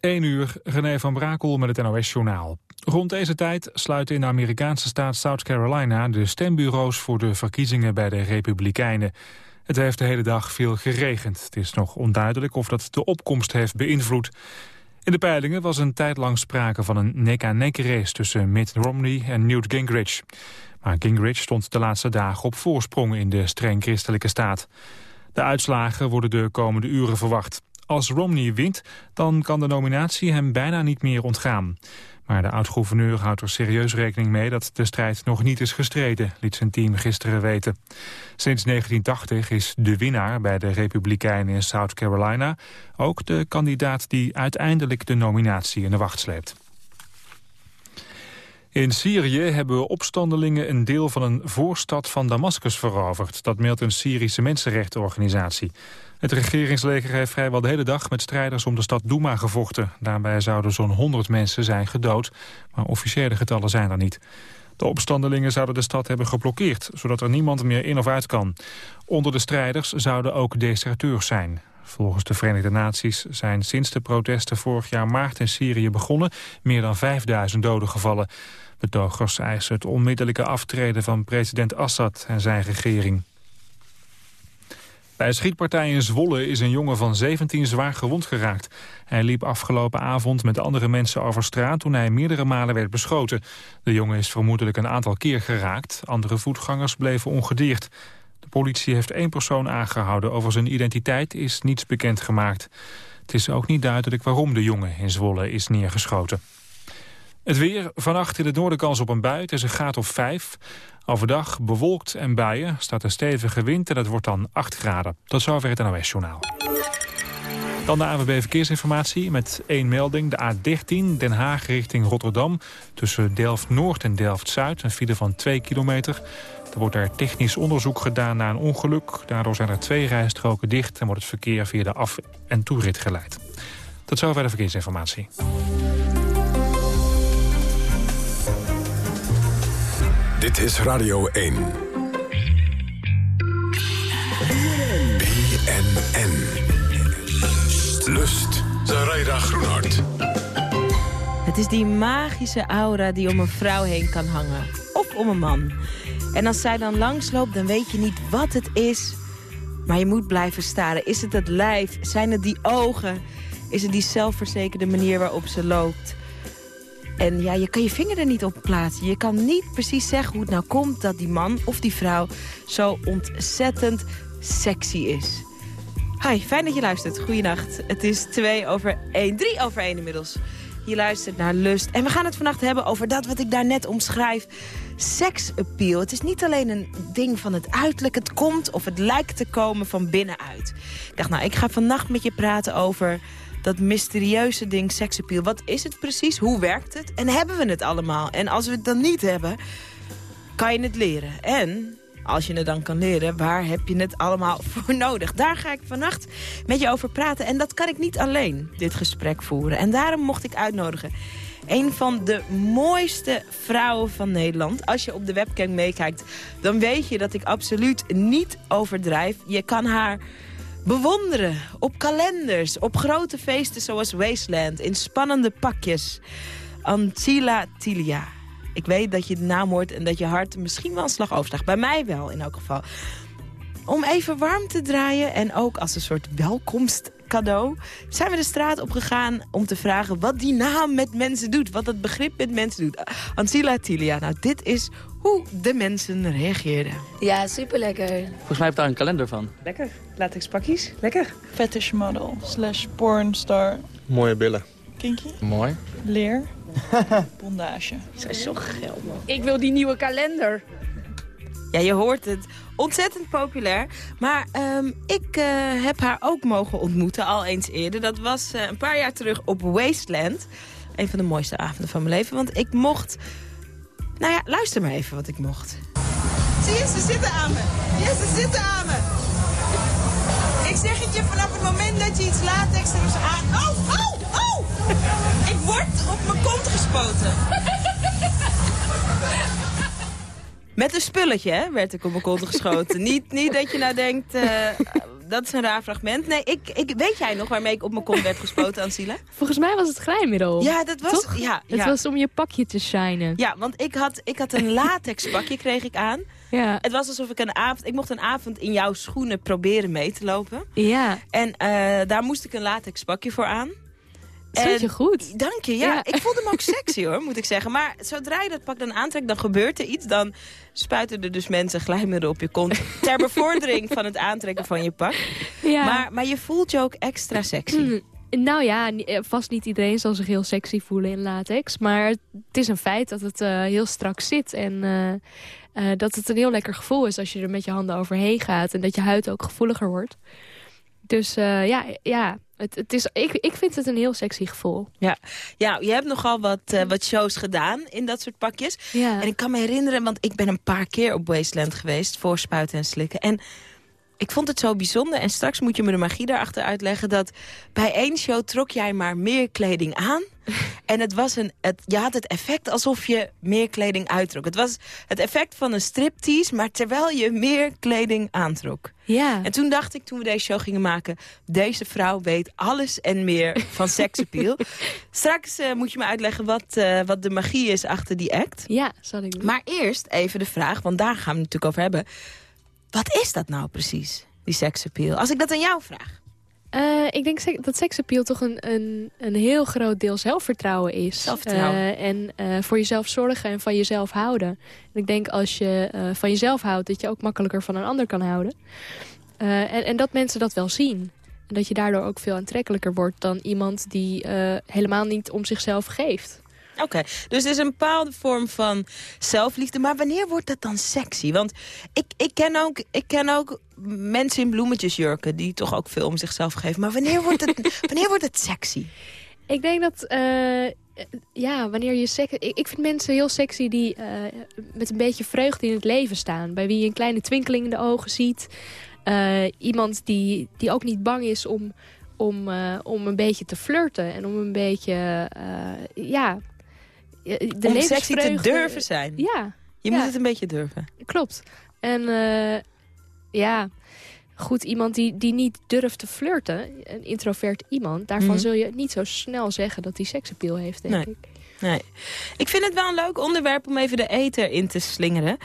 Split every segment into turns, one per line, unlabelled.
1 uur, René van Brakel met het NOS-journaal. Rond deze tijd sluiten in de Amerikaanse staat South Carolina... de stembureaus voor de verkiezingen bij de Republikeinen. Het heeft de hele dag veel geregend. Het is nog onduidelijk of dat de opkomst heeft beïnvloed. In de peilingen was een tijd lang sprake van een nek-aan-nek race... tussen Mitt Romney en Newt Gingrich. Maar Gingrich stond de laatste dagen op voorsprong in de streng christelijke staat. De uitslagen worden de komende uren verwacht. Als Romney wint, dan kan de nominatie hem bijna niet meer ontgaan. Maar de oud-gouverneur houdt er serieus rekening mee dat de strijd nog niet is gestreden, liet zijn team gisteren weten. Sinds 1980 is de winnaar bij de Republikeinen in South Carolina ook de kandidaat die uiteindelijk de nominatie in de wacht sleept. In Syrië hebben opstandelingen een deel van een voorstad van Damascus veroverd. Dat meldt een Syrische mensenrechtenorganisatie. Het regeringsleger heeft vrijwel de hele dag met strijders om de stad Douma gevochten. Daarbij zouden zo'n 100 mensen zijn gedood, maar officiële getallen zijn er niet. De opstandelingen zouden de stad hebben geblokkeerd, zodat er niemand meer in of uit kan. Onder de strijders zouden ook deserteurs zijn. Volgens de Verenigde Naties zijn sinds de protesten vorig jaar maart in Syrië begonnen meer dan 5000 doden gevallen. Betogers eisen het onmiddellijke aftreden van president Assad en zijn regering. Bij een schietpartij in Zwolle is een jongen van 17 zwaar gewond geraakt. Hij liep afgelopen avond met andere mensen over straat toen hij meerdere malen werd beschoten. De jongen is vermoedelijk een aantal keer geraakt. Andere voetgangers bleven ongedeerd. De politie heeft één persoon aangehouden. Over zijn identiteit is niets bekendgemaakt. Het is ook niet duidelijk waarom de jongen in Zwolle is neergeschoten. Het weer, vannacht in het noorden kans op een bui. Het is een graad of 5. Overdag bewolkt en buien, staat een stevige wind en het wordt dan 8 graden. Tot zover het NOS-journaal. Dan de AWB Verkeersinformatie met één melding. De A13 Den Haag richting Rotterdam. Tussen Delft-Noord en Delft-Zuid. Een file van 2 kilometer. Er wordt daar technisch onderzoek gedaan na een ongeluk. Daardoor zijn er twee rijstroken dicht... en wordt het verkeer via de af- en toerit geleid. Tot zover de verkeersinformatie.
Dit is Radio 1. BNN. Lust. Zaraida Groenhart.
Het is die magische aura die om een vrouw heen kan hangen. Of om een man. En als zij dan langsloopt, dan weet je niet wat het is. Maar je moet blijven staren. Is het het lijf? Zijn het die ogen? Is het die zelfverzekerde manier waarop ze loopt? En ja, je kan je vinger er niet op plaatsen. Je kan niet precies zeggen hoe het nou komt dat die man of die vrouw zo ontzettend sexy is. Hi, fijn dat je luistert. Goeienacht. Het is 2 over 1, 3 over 1 inmiddels. Je luistert naar Lust. En we gaan het vannacht hebben over dat wat ik daarnet omschrijf. Seksappeal. Het is niet alleen een ding van het uiterlijk. Het komt of het lijkt te komen van binnenuit. Ik dacht, nou, ik ga vannacht met je praten over dat mysterieuze ding seksappeal. Wat is het precies? Hoe werkt het? En hebben we het allemaal? En als we het dan niet hebben, kan je het leren. En als je het dan kan leren, waar heb je het allemaal voor nodig? Daar ga ik vannacht met je over praten. En dat kan ik niet alleen, dit gesprek voeren. En daarom mocht ik uitnodigen een van de mooiste vrouwen van Nederland. Als je op de webcam meekijkt, dan weet je dat ik absoluut niet overdrijf. Je kan haar bewonderen op kalenders, op grote feesten zoals Wasteland... in spannende pakjes. Antila Tilia. Ik weet dat je de naam hoort en dat je hart misschien wel een slag overslaagt. Bij mij wel, in elk geval. Om even warm te draaien en ook als een soort welkomstcadeau... zijn we de straat opgegaan om te vragen wat die naam met mensen doet. Wat het begrip met mensen doet. Antila Tilia, nou dit is hoe de mensen reageerden.
Ja, super lekker.
Volgens mij heb je daar een kalender van.
Lekker. Latex pakjes. Lekker.
Fetish model slash pornstar.
Mooie billen.
Kinky.
Mooi.
Leer. Bondage.
Zij is zo geil, man.
Ik wil die nieuwe kalender.
Ja, je hoort het. Ontzettend populair. Maar ehm, ik eh, heb haar ook mogen ontmoeten, al eens eerder. Dat was eh, een paar jaar terug op Wasteland. Een van de mooiste avonden van mijn leven. Want ik mocht... Nou ja, luister maar even wat ik mocht.
Zie je, ze zitten aan me. Ja, ze zitten aan me. Ik zeg het je, vanaf het moment dat je iets latex er aan... Oh, oh, oh! Ik word op mijn kont gespoten.
Met een spulletje hè, werd ik op mijn kont geschoten. niet, niet dat je nou denkt... eh, dat is een raar fragment. Nee, ik, ik, weet jij nog waarmee ik op mijn kont werd gespoten, Ansila?
Volgens mij was het glijmiddel.
Ja, dat was...
Toch?
Ja,
Het
ja.
was om je pakje te shinen.
ja, want ik had, ik had een latex pakje, kreeg ik aan.
Ja.
Het was alsof ik een avond... Ik mocht een avond in jouw schoenen proberen mee te lopen.
Ja.
En eh, daar moest ik een latex pakje voor aan.
Zat je goed?
Dank je, ja.
Ja.
Ik voelde me ook sexy hoor, moet ik zeggen. Maar zodra je dat pak dan aantrekt, dan gebeurt er iets. Dan spuiten er dus mensen glijmiddel op je kont. ter bevordering van het aantrekken van je pak.
Ja.
Maar, maar je voelt je ook extra sexy.
Mm, Nou ja, eh, vast niet iedereen zal zich heel sexy voelen in latex. Maar het is een feit dat het eh, heel strak zit. En eh, dat het een heel lekker gevoel is als je er met je handen overheen gaat. En dat je huid ook gevoeliger wordt. Dus ja, ja het, het is, ik, ik vind het een heel sexy gevoel.
Ja. ja, je hebt nogal wat, eh, wat shows gedaan in dat soort pakjes.
Ja.
En ik kan me herinneren, want ik ben een paar keer op Wasteland geweest... voor spuiten en slikken. En ik vond het zo bijzonder. En straks moet je me de magie daarachter uitleggen... dat bij één show trok jij maar meer kleding aan. En het was een, het, je had het effect alsof je meer kleding uittrok. Het was het effect van een striptease... maar terwijl je meer kleding aantrok.
ja.
En toen dacht ik, toen we deze show gingen maken... deze vrouw weet alles en meer van seksappeal. Straks eh, moet je me uitleggen wat, eh, wat de magie is achter die act.
ja, zal ik doen.
Maar eerst even de vraag, want daar gaan we het natuurlijk over hebben. Wat is dat nou precies, die seksappeal? Als ik dat aan jou vraag.
Eh, ik denk dat seksappeal toch een, een, een heel groot deel zelfvertrouwen is.
Zelfvertrouwen.
Eh, en eh, voor jezelf zorgen en van jezelf houden. En ik denk als je van jezelf houdt, dat je ook makkelijker van een ander kan houden. En, en dat mensen dat wel zien. En dat je daardoor ook veel aantrekkelijker wordt dan iemand die helemaal niet om zichzelf geeft.
Oké, dus het is een bepaalde vorm van zelfliefde. Maar wanneer wordt dat dan sexy? Want ik, ik, ken ook, ik ken ook mensen in bloemetjesjurken... die toch ook veel om zichzelf geven. Maar wanneer wordt het, wanneer wordt het sexy?
Ik denk dat, eh, ja, wanneer je seks... Ik, vind mensen heel sexy die eh, met een beetje vreugde in het leven staan. Bij wie je een kleine twinkeling in de ogen ziet. Eh, iemand die, die ook niet bang is om, om, om een beetje te flirten. En om een beetje, ja... De
om sexy te durven zijn.
Ja,
Je
ja.
moet het een beetje durven.
klopt. En eh, ja, goed, iemand die, die niet durft te flirten, een introvert iemand... daarvan
Mhm.
zul je niet zo snel zeggen dat hij seksappeal heeft, denk
Nee.
ik.
Nee. Ik vind het wel een leuk onderwerp om even de ether in te slingeren.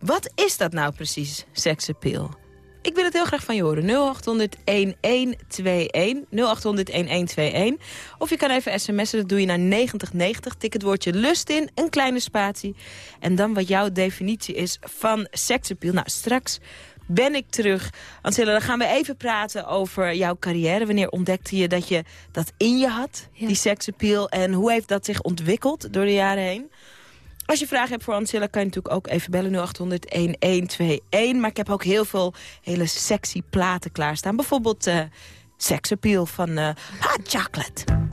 Wat is dat nou precies, seksappeal? Ik wil het heel graag van je horen. 0800-1121. 0800-1121. Of je kan even sms'en, dat doe je naar 9090. Tik het woordje lust in, een kleine spatie. En dan wat jouw definitie is van seksappeal. Nou, straks ben ik terug. Ansela, dan gaan we even praten over jouw carrière. Wanneer ontdekte je dat je dat in je had,
Ja.
die seksappeal? En hoe heeft dat zich ontwikkeld door de jaren heen? Als je vragen hebt voor Ancilla, kan je natuurlijk ook even bellen 0800-1121. Maar ik heb ook heel veel hele sexy platen klaarstaan. Bijvoorbeeld eh Sex Appeal van eh Hot Chocolate.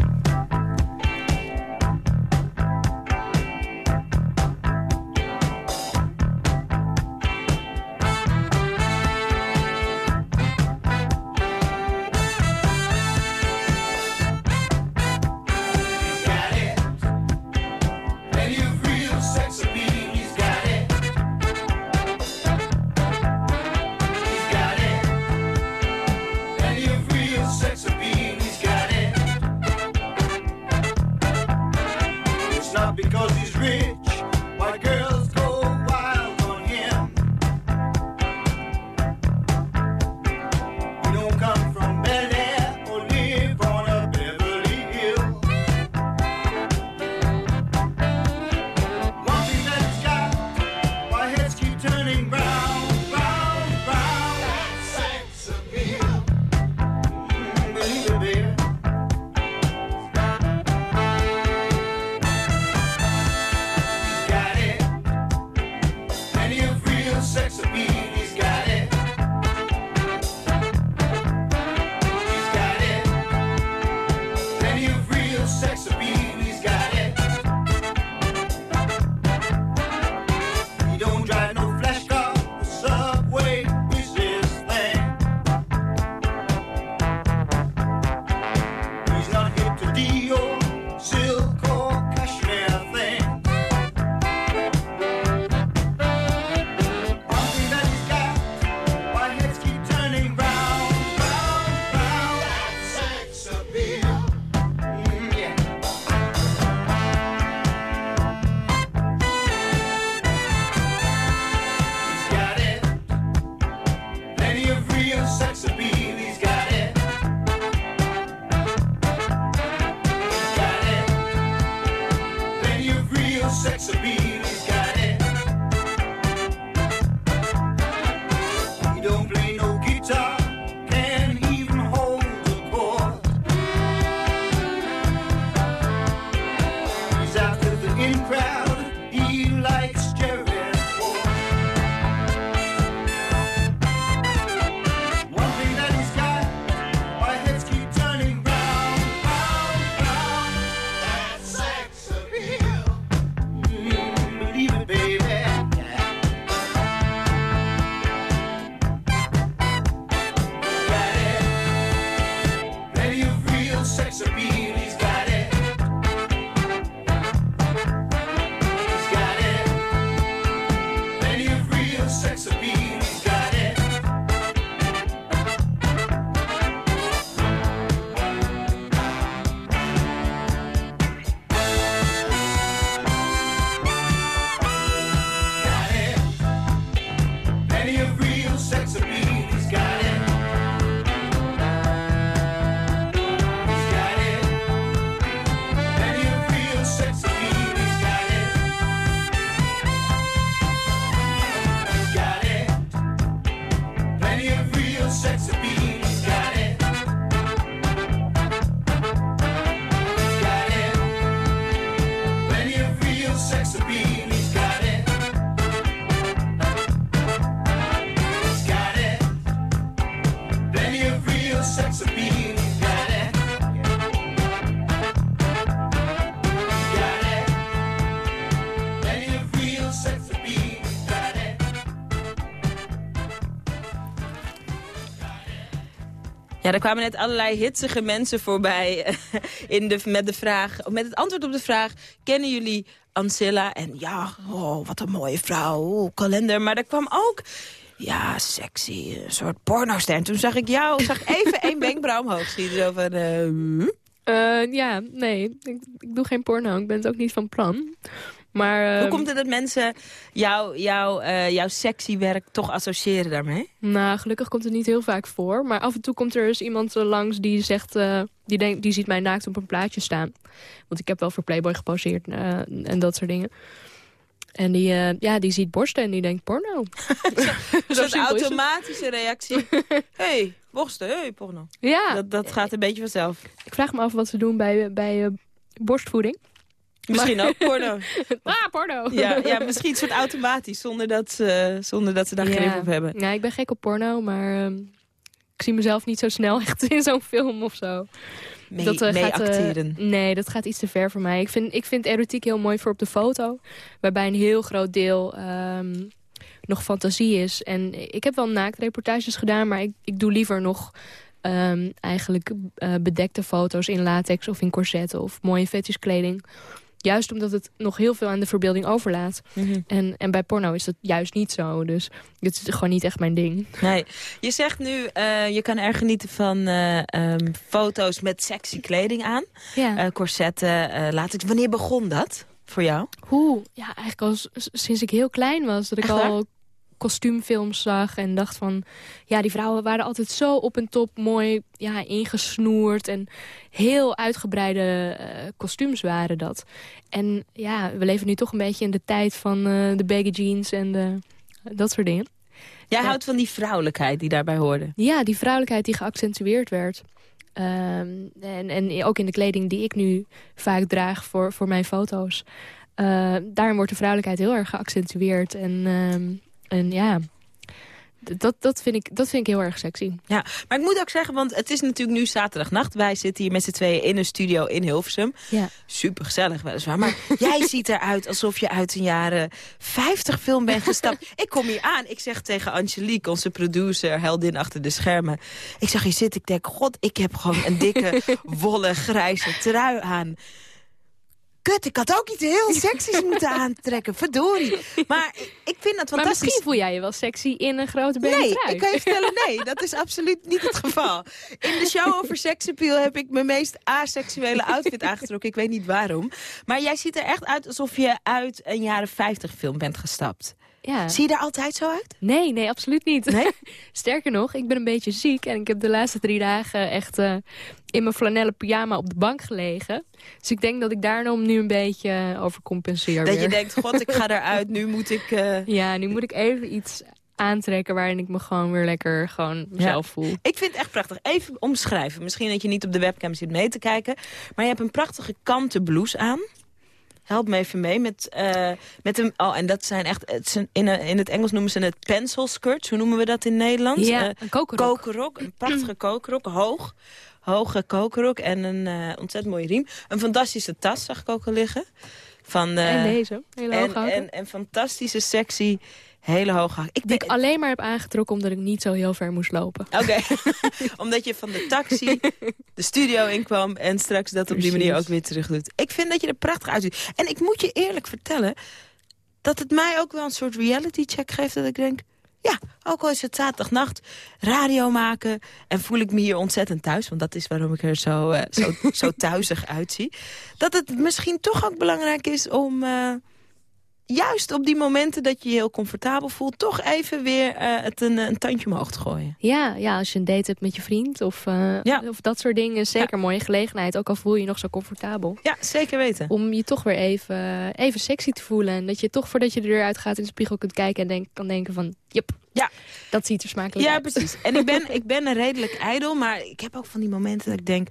sex appeal.
Kwamen net allerlei hitsige mensen voorbij eh, in de, met, de vraag, met het antwoord op de vraag... kennen jullie Ancilla? En ja, oh, wat een mooie vrouw, oh, kalender. Maar er kwam ook, ja, sexy, een soort pornoster. En toen zag ik jou, zag even één wenkbrauw omhoog schieten. Zo van? Eh,
ja, nee, ik, ik doe geen porno. Ik ben het ook niet van plan. Maar,
Hoe
ehm,
komt het dat mensen jou, jou, eh, jouw sexy werk toch associëren daarmee?
Nou, gelukkig komt het niet heel vaak voor. Maar af en toe komt er eens iemand eh, langs die zegt... eh, die, denkt, die ziet mij naakt op een plaatje staan. Want ik heb wel voor Playboy geposeerd eh, en dat soort dingen. En die, eh, ja, die ziet borsten en die denkt porno.
Een
Zo
soort
simpel is het.
automatische reactie. hey, borsten, hey, porno.
Ja,
Dat, dat gaat een beetje vanzelf.
ik vraag me af wat ze doen bij, bij eh, borstvoeding.
Misschien ook porno.
Ah, porno!
Ja, ja, misschien een soort automatisch, zonder dat ze, zonder dat ze daar grip op hebben.
Ja, ik ben gek op porno, maar ehm, ik zie mezelf niet zo snel echt in zo'n film of zo.
Mee,
dat, eh,
mee
gaat, eh, nee, dat gaat iets te ver voor mij. Ik vind, ik vind erotiek heel mooi voor op de foto. Waarbij een heel groot deel ehm, nog fantasie is. En ik heb wel naaktreportages gedaan, maar ik, ik doe liever nog... ehm, eigenlijk eh, bedekte foto's in latex of in corsetten of mooie fetishkleding. Juist omdat het nog heel veel aan de verbeelding overlaat.
Mhm.
En, en bij porno is dat juist niet zo. Dus dit is gewoon niet echt mijn ding.
Nee. Je zegt nu, eh, je kan erg genieten van eh, ehm, foto's met sexy kleding aan.
Ja.
Eh, corsetten, latex. Wanneer begon dat voor jou?
Hoe? Ja, eigenlijk al sinds ik heel klein was. Dat ik
Echt
al kostuumfilms zag en dacht van... Ja, die vrouwen waren altijd zo op en top mooi ja, ingesnoerd. En heel uitgebreide eh, kostuums waren dat. En ja, we leven nu toch een beetje in de tijd van eh, de baggy jeans en de, dat soort dingen.
Jij houdt van die vrouwelijkheid die daarbij hoorde.
Ja, die vrouwelijkheid die geaccentueerd werd. Ehm, en, en ook in de kleding die ik nu vaak draag voor, voor mijn foto's. Eh, daarin wordt de vrouwelijkheid heel erg geaccentueerd. En, ehm, en ja, dat, dat, vind ik, dat vind ik heel erg sexy.
Ja, maar ik moet ook zeggen, want het is natuurlijk nu zaterdagnacht. Wij zitten hier met z'n tweeën in een studio in Hilversum.
Ja.
Super gezellig weliswaar. Maar jij ziet eruit alsof je uit een jaren 50 film bent gestapt. ik kom hier aan. Ik zeg tegen Angelique, onze producer, heldin achter de schermen. Ik zag je zitten. Ik denk, god, ik heb gewoon een dikke, wollen, grijze trui aan. Kut, ik had ook iets heel seksies moeten aantrekken. Verdorie. Maar ik vind dat
Maar
fantastisch.
misschien voel jij je wel sexy in een grote baby
Nee,
trui.
ik kan je vertellen, nee, dat is absoluut niet het geval. In de show over seksappeal heb ik mijn meest aseksuele outfit aangetrokken. Ik weet niet waarom. Maar jij ziet er echt uit alsof je uit een jaren 50 film bent gestapt.
Ja.
Zie je er altijd zo uit?
Nee, nee, absoluut niet.
Nee?
Sterker nog, ik ben een beetje ziek en ik heb de laatste drie dagen echt eh, in mijn flanellen pyjama op de bank gelegen. Dus ik denk dat ik daarom nu een beetje uh, overcompenseer
Dat
weer.
je denkt, god, ik ga eruit, nu moet ik... eh,
Ja, nu moet ik even iets aantrekken waarin ik me gewoon weer lekker gewoon mezelf voel.
Ik vind het echt prachtig. Even omschrijven. Misschien dat je niet op de webcam zit mee te kijken. Maar je hebt een prachtige kanten blouse aan. Help me even mee. Met, eh, met een, oh, en dat zijn echt... Het zijn, in, in het Engels noemen ze het pencil skirts. Hoe noemen we dat in Nederland?
Ja,
Eh,
een kokerrok.
kokerrok. Een prachtige kokerrok. Hoog. Hoge kokerrok. En een eh, ontzettend mooie riem. Een fantastische tas zag ik ook al liggen. Van, eh,
en deze, hele
en, en, en fantastische, sexy, hele hoge. Ik
Die ik alleen maar heb aangetrokken omdat ik niet zo heel ver moest lopen.
Oké, omdat je van de taxi de studio inkwam... en straks dat op die manier ook weer terug doet. Ik vind dat je er prachtig uitziet. En ik moet je eerlijk vertellen... dat het mij ook wel een soort reality check geeft... dat ik denk, ja, ook al is het zaterdagnacht... radio maken en voel ik me hier ontzettend thuis... want dat is waarom ik er zo, eh, zo, zo thuisig uitzie... dat het misschien toch ook belangrijk is om... eh, Juist op die momenten dat je je heel comfortabel voelt... toch even weer eh, het een, een tandje omhoog te gooien.
Ja, ja, als je een date hebt met je vriend of, eh,
Ja.
of dat soort dingen. Zeker mooie gelegenheid, ook al voel je je nog zo comfortabel.
Ja, zeker weten.
Om je toch weer even, even sexy te voelen. En dat je toch voordat je de deur uitgaat in de spiegel kunt kijken... en denk, kan denken van, jep,
Ja.
dat ziet er smakelijk
Ja,
uit.
precies. En ik ben, ik ben een redelijk ijdel, maar ik heb ook van die momenten dat ik denk...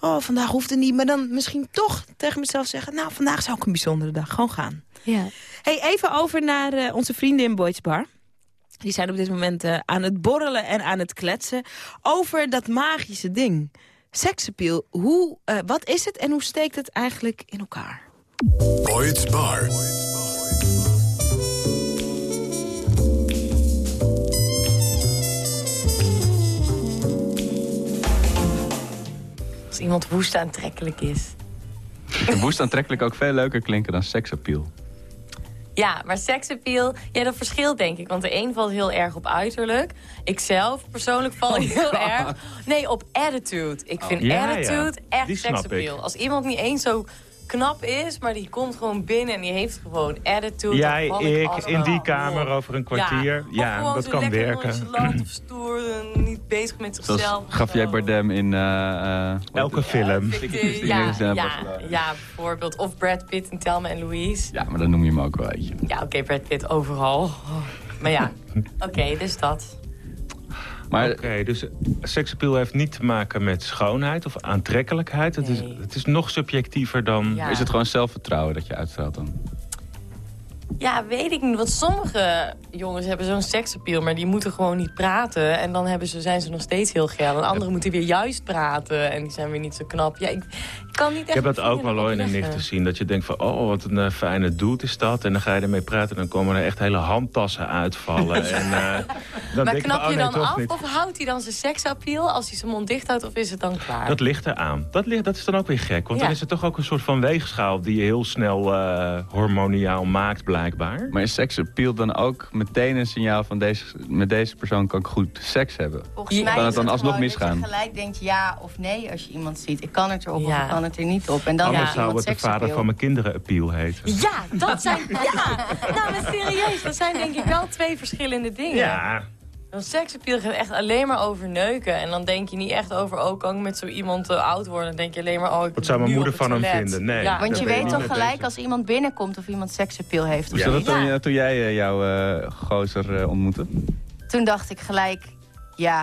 oh, vandaag hoeft het niet, maar dan misschien toch tegen mezelf zeggen... nou, vandaag zou ik een bijzondere dag gewoon gaan.
Ja.
Hey, even over naar eh, onze vrienden in Boyd's Bar. Die zijn op dit moment eh, aan het borrelen en aan het kletsen... over dat magische ding. Seksappeal, hoe, eh, wat is het en hoe steekt het eigenlijk in elkaar?
Boyd's Bar.
Als iemand woest aantrekkelijk is.
Woest aantrekkelijk ook veel leuker klinken dan seksappeal.
Ja, maar seksappeal, ja, dat verschilt denk ik. Want de een valt heel erg op uiterlijk. Ik zelf persoonlijk val heel erg... Nee, op attitude. Ik vind
ja.
attitude echt seksappeal. Als iemand niet eens zo knap is, maar die komt gewoon binnen en die heeft gewoon attitude.
Jij, ik, in die kamer over een kwartier.
Ja,
Ja,
of gewoon
dat
zo
kan
lekker
werken.
of stoer niet bezig met zichzelf. of
Javier
zo.
Bardem in... eh, eh,
Elke film.
Ja, ja, ja, ja, bijvoorbeeld. Of Brad Pitt in Thelma en Louise.
Ja, maar dan noem je hem ook wel, weet je.
Ja, oké, Brad Pitt overal. Maar ja, oké, dus dat.
Maar
Oké, dus seksappeal heeft niet te maken met schoonheid of aantrekkelijkheid. Het, is, het is nog subjectiever dan...
Ja.
is het gewoon zelfvertrouwen dat je uitstraalt dan?
Ja, weet ik niet. Want sommige jongens hebben zo'n seksappeal, maar die moeten gewoon niet praten. En dan hebben ze, zijn ze nog steeds heel geil. En anderen moeten weer juist praten en die zijn weer niet zo knap. Ja, ik, ik kan niet echt
Ik heb dat ook wel ooit in nicht te zien. Dat je denkt van, oh, wat een eh, fijne dude is dat. En dan ga je ermee praten en dan komen er echt hele handtassen uitvallen. En, eh, dan
Maar
denk
knap je
oh, nee,
dan af
niet.
of houdt hij dan zijn seksappeal als hij zijn mond dicht houdt of is het dan klaar?
Dat ligt eraan. Dat, ligt, dat is dan ook weer gek. Want
Ja.
dan is het toch ook een soort van weegschaal... die je heel snel eh, hormoniaal maakt, blijkbaar.
Maar is seksappeal dan ook meteen een signaal van deze, met deze persoon kan ik goed seks hebben?
Volgens mij
Kan
is
het dan alsnog
gewoon dat
misgaan?
je gelijk denkt ja of nee als je iemand ziet. Ik kan het erop of ik kan het er niet op. En dan
Anders zou het de vader van mijn kinderen appeal heten.
Ja, dat zijn... Ja, nou, maar serieus. Dat zijn denk ik wel twee verschillende dingen.
Ja,
Een seksappeal gaat echt alleen maar over neuken. En dan denk je niet echt over, oh, kan ik met zo iemand eh, oud worden? Dan denk je alleen maar, oh, ik
Wat zou mijn moeder van hem vinden? Nee.
Ja.
Want je weet toch gelijk als iemand binnenkomt of iemand seksappeal heeft. Of
Ja.
zo.
Was dat toen,
Ja.
je- toen jij eh, jouw eh, gozer eh, ontmoette?
Toen dacht ik gelijk ja.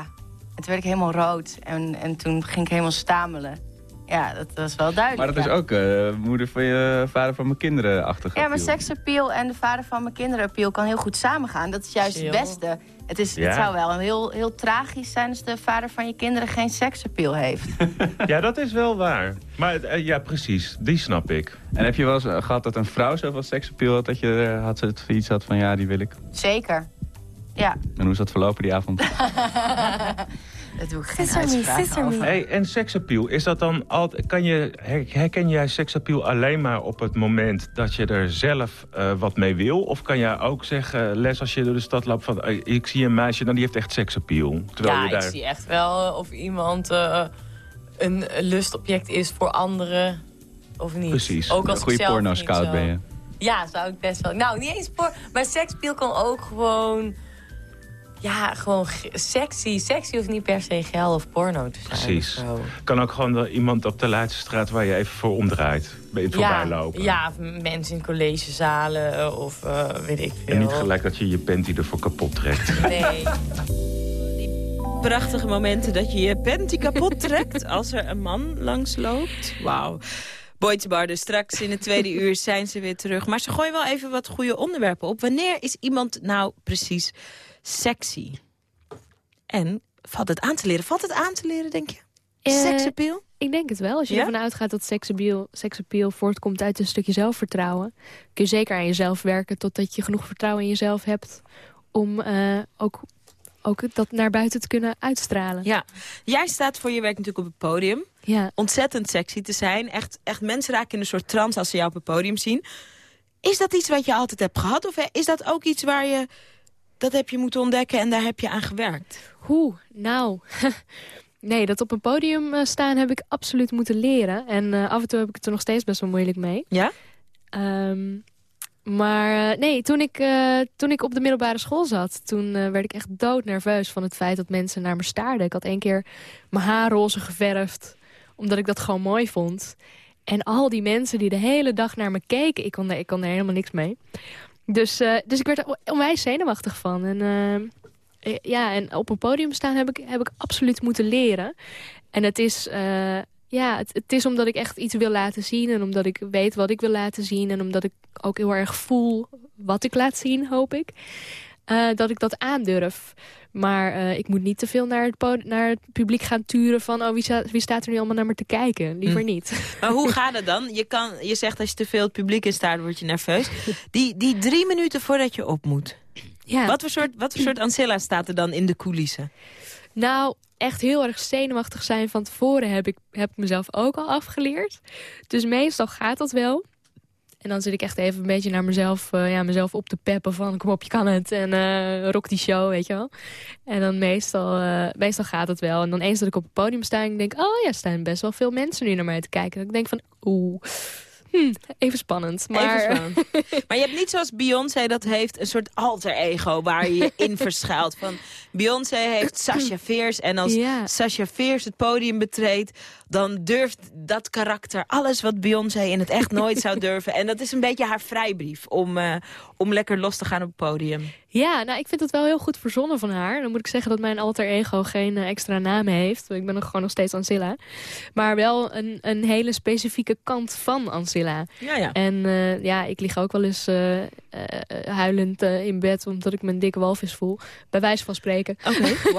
En toen werd ik helemaal rood. En, en toen ging ik helemaal stamelen. Ja, dat was wel
Maar
duidelijk.
dat is ook eh, moeder van je vader van mijn kinderen achtig.
Ja, maar seksappeal en de vader van mijn kinderen appeal kan heel goed samengaan. Dat is juist
Chill.
het beste. Het, is,
Ja.
het zou wel heel, heel tragisch zijn als de vader van je kinderen geen seksappeal heeft.
ja, dat is wel waar. Maar eh, ja, precies. Die snap ik.
En heb je wel eens eh, gehad dat een vrouw zoveel seksappeal had... dat je had, het iets had van ja, die wil ik?
Zeker. Ja,
En hoe is dat verlopen die avond?
dat doe ik geen
Sister me,
uitspraak
sister me.
over.
Hey, en seksappeal, is dat dan altijd... Kan je, her- herken jij seksappeal alleen maar op het moment dat je er zelf eh, wat mee wil? Of kan jij ook zeggen, Les, als je door de stad loopt van... eh, ik zie een meisje, dan die heeft echt seksappeal. Terwijl
ja,
je daar...
ik zie echt wel eh, of iemand eh, een lustobject is voor anderen of niet.
Precies.
Ook als
Een goede
ik zelf
porno
niet
scout
zo-
ben je.
Ja, zou ik best wel. Nou, niet eens voor. Maar seksappeal kan ook gewoon. Ja, gewoon ge- sexy. Sexy hoeft niet per se geil of porno te zijn.
Precies.
zo.
Kan ook gewoon wel iemand op de Leidsestraat waar je even voor omdraait. Bij het voorbij lopen.
Ja, of mensen in collegezalen of eh, weet ik veel.
En niet gelijk dat je je panty ervoor kapot trekt.
Nee.
Prachtige momenten dat je je panty kapot trekt als er een man langs loopt. Wauw. Boyd's dus straks in het tweede uur zijn ze weer terug. Maar ze gooien wel even wat goede onderwerpen op. Wanneer is iemand nou precies sexy? En valt het aan te leren? Valt het aan te leren, denk je? Seksappeal?
Ik denk het wel. Als je
Ja?
ervan uitgaat dat seksappeal, seksappeal voortkomt uit een stukje zelfvertrouwen... kun je zeker aan jezelf werken totdat je genoeg vertrouwen in jezelf hebt... om eh, ook, ook dat naar buiten te kunnen uitstralen.
Ja. Jij staat voor je werk natuurlijk op het podium.
Ja.
Ontzettend sexy te zijn. Echt, echt mensen raken in een soort trance als ze jou op het podium zien. Is dat iets wat je altijd hebt gehad? Of is dat ook iets waar je... Dat heb je moeten ontdekken en daar heb je aan gewerkt?
Hoe? Nou... Nee, dat op een podium eh, staan heb ik absoluut moeten leren. En eh, af en toe heb ik het er nog steeds best wel moeilijk mee.
Ja?
Ehm, maar eh, nee, toen ik, eh, toen ik op de middelbare school zat... toen eh, werd ik echt doodnerveus van het feit dat mensen naar me staarden. Ik had één keer mijn haar roze geverfd, omdat ik dat gewoon mooi vond. En al die mensen die de hele dag naar me keken, ik kon ik kon er helemaal niks mee. Dus, dus ik werd er onwijs zenuwachtig van. En, ja, en op een podium staan heb ik, heb ik absoluut moeten leren. En het is, ja, het, het is omdat ik echt iets wil laten zien... en omdat ik weet wat ik wil laten zien... en omdat ik ook heel erg voel wat ik laat zien, hoop ik... eh, dat ik dat aandurf. Maar eh, ik moet niet te veel naar het, naar het publiek gaan turen van... oh, wie, sta- wie staat er nu allemaal naar me te kijken? Liever
Hm.
niet.
Maar hoe gaat het dan? Je, kan, je zegt als je te veel het publiek in staat, word je nerveus. Die, die drie minuten voordat je op moet.
Ja.
Wat, voor soort, wat voor soort Ancilla staat er dan in de coulissen?
Nou, echt heel erg zenuwachtig zijn van tevoren heb ik, heb mezelf ook al afgeleerd. Dus meestal gaat dat wel. En dan zit ik echt even een beetje naar mezelf, eh, ja, mezelf op te peppen van kom op, je kan het. En eh rock die show, weet je wel. En dan meestal, eh, meestal gaat het wel. En dan eens dat ik op het podium sta en denk, oh ja, er staan best wel veel mensen nu naar mij te kijken. Dat ik denk van, oeh, hm, even spannend. Maar,
Even spannend. maar je hebt niet zoals Beyoncé dat heeft, een soort alter ego waar je je in verschuilt. Van Beyoncé heeft Sasha Fierce en als
Ja.
Sasha Fierce het podium betreedt, dan durft dat karakter alles wat Beyoncé in het echt nooit zou durven. En dat is een beetje haar vrijbrief om, eh, om lekker los te gaan op het podium.
Ja, nou, ik vind het wel heel goed verzonnen van haar. Dan moet ik zeggen dat mijn alter ego geen eh, extra naam heeft. Ik ben nog gewoon nog steeds Ancilla. Maar wel een, een hele specifieke kant van Ancilla.
Ja, ja.
En eh, ja, ik lig ook wel eens eh, eh, huilend in bed... omdat ik mijn dikke walvis voel. Bij wijze van spreken.
Oké,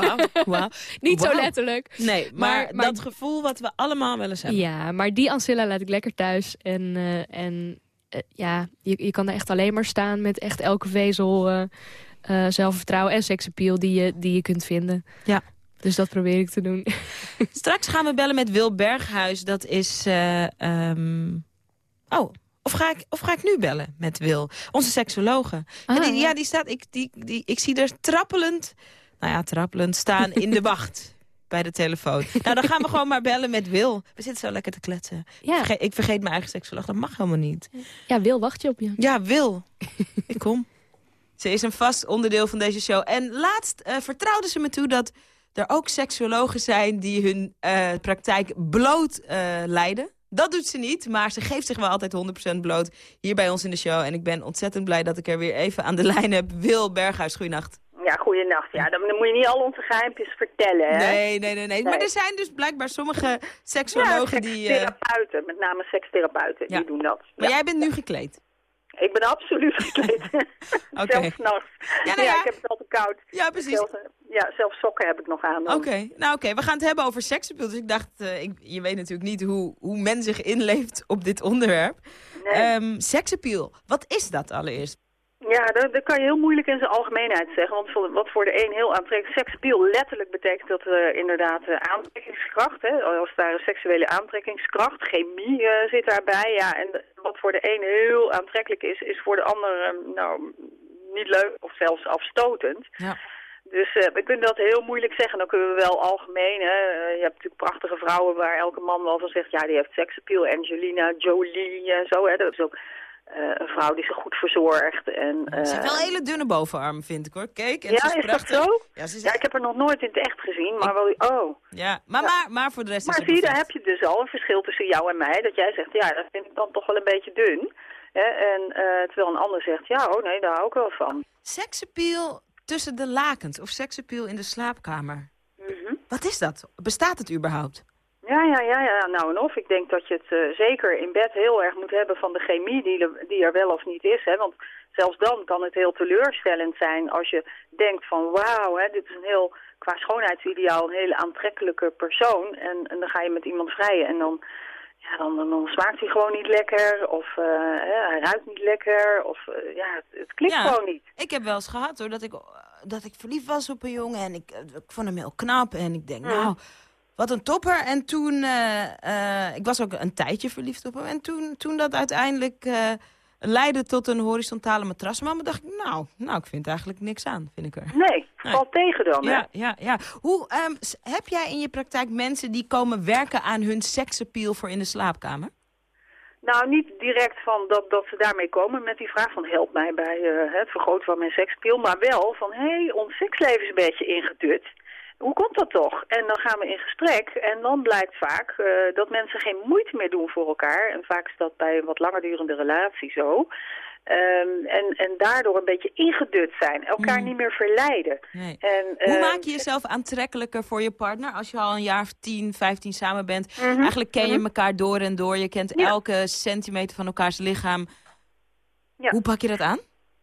wauw.
Niet zo letterlijk.
Nee, maar,
Maar- maar-
dat gevoel wat we allemaal wel eens hebben.
Ja, maar die Ancilla laat ik lekker thuis. En, en ja, je, je kan er echt alleen maar staan met echt elke vezel zelfvertrouwen en seksappeal die je, die je kunt vinden.
Ja.
Dus dat probeer ik te doen.
Straks gaan we bellen met Wil Berghuis. Dat is... eh, ehm, Oh, of ga, ik, of ga ik nu bellen met Wil? Onze seksologe. Ja,
Ah,
die,
ja.
ja, die staat... Ik, die, die, ik zie er trappelend... Nou ja, trappelend staan in de wacht. Bij de telefoon. Nou, dan gaan we gewoon maar bellen met Wil. We zitten zo lekker te kletsen.
Ja.
Vergeet- ik vergeet mijn eigen seksoloog. Dat mag helemaal niet.
Ja, Wil, wacht je op je.
Ja, Wil. ik kom. Ze is een vast onderdeel van deze show. En laatst eh, vertrouwde ze me toe dat er ook seksuologen zijn... die hun eh, praktijk bloot eh, leiden. Dat doet ze niet, maar ze geeft zich wel altijd 100% bloot hier bij ons in de show. En ik ben ontzettend blij dat ik er weer even aan de lijn heb. Wil Berghuis, goeienacht.
Ja, goeienacht. Ja, dan moet je niet al onze geheimpjes vertellen, hè?
Nee, nee, nee, nee. Maar er zijn dus blijkbaar sommige
Ja,
seksuologen die... eh,
sekstherapeuten, met name sekstherapeuten,
Ja.
die doen dat.
Maar
Ja.
jij bent nu gekleed.
Ik ben absoluut gekleed. Zelfs nachts.
Ja, nou ja.
ik heb het altijd koud.
Ja, precies.
Zelfs, eh, ja, zelfs sokken heb ik nog aan.
Oké, nou oké, we gaan het hebben over seksappeal. Dus ik dacht, eh, ik, je weet natuurlijk niet hoe, hoe men zich inleeft op dit onderwerp.
Nee.
Ehm seksappeal, wat is dat allereerst?
Ja, dat, dat kan je heel moeilijk in zijn algemeenheid zeggen. Want voor- wat voor de een heel aantrekkelijk... Seksappeal letterlijk betekent dat eh, inderdaad eh, aantrekkingskracht. Hè, als daar een seksuele aantrekkingskracht, chemie eh, zit daarbij. Ja, en wat voor de een heel aantrekkelijk is, is voor de ander eh, nou, niet leuk of zelfs afstotend.
Ja.
Dus we kunnen dat heel moeilijk zeggen. Dan kunnen we wel algemeen. Hè. Je hebt natuurlijk prachtige vrouwen waar elke man wel van zegt... ja, die heeft seksappeal. Angelina Jolie en zo. Hè. Dat is ook een vrouw die zich goed verzorgt. En,
Ze heeft wel
eh,
hele dunne bovenarmen, vind ik hoor. Kijk, en
ja,
ze
is,
is
dat
prachtig.
zo?
Ja, ze is-
ja, ik heb er nog nooit in het echt gezien, maar wel... Oh.
Ja, maar, Maar, maar voor de rest
Maar
is
zie
het
je, daar heb je dus al een verschil tussen jou en mij. Dat jij zegt, ja, dat vind ik dan toch wel een beetje dun. Hè? En eh, terwijl een ander zegt, ja, oh nee, daar hou ik wel van.
Seksappeal tussen de lakens of seksappeal in de slaapkamer.
Mhm.
Wat is dat? Bestaat het überhaupt?
Ja, ja, ja, ja, nou en of. Ik denk dat je het eh, zeker in bed heel erg moet hebben van de chemie die er, die er wel of niet is. Hè? Want zelfs dan kan het heel teleurstellend zijn als je denkt van wauw, hè, dit is een heel, qua schoonheidsideaal, een hele aantrekkelijke persoon. En, en dan ga je met iemand vrijen en dan, ja, dan, dan, smaakt hij gewoon niet lekker of eh, hè, hij ruikt niet lekker of eh, ja, het, het klikt
Ja.
gewoon niet.
Ik heb wel eens gehad hoor, dat ik, dat ik verliefd was op een jongen en ik, ik vond hem heel knap. En ik denk,
Ja.
nou, wat een topper. En toen, eh, eh, ik was ook een tijdje verliefd op hem. En toen, toen dat uiteindelijk eh, leidde tot een horizontale matrasmama, dacht ik, nou, nou, ik vind eigenlijk niks aan, vind ik er.
Nee, valt tegen dan. hè?
Ja, ja, ja. Hoe, ehm, heb jij in je praktijk mensen die komen werken aan hun seksappeal voor in de slaapkamer?
Nou, niet direct van dat, dat ze daarmee komen met die vraag van help mij bij het vergroten van mijn sekspiel. Maar wel van, hé, hey, ons seksleven is een beetje ingedut. Hoe komt dat toch? En dan gaan we in gesprek en dan blijkt vaak eh, dat mensen geen moeite meer doen voor elkaar. En vaak is dat bij een wat langer durende relatie zo. Ehm, en, en daardoor een beetje ingedut zijn. Elkaar niet meer verleiden.
Nee.
En,
Hoe
ehm,
maak je jezelf aantrekkelijker voor je partner als je al een jaar of 10, 15 samen bent?
Mhm,
Eigenlijk ken je
mhm.
elkaar door en door. Je kent elke centimeter van elkaars lichaam.
Ja.
Hoe pak je dat aan?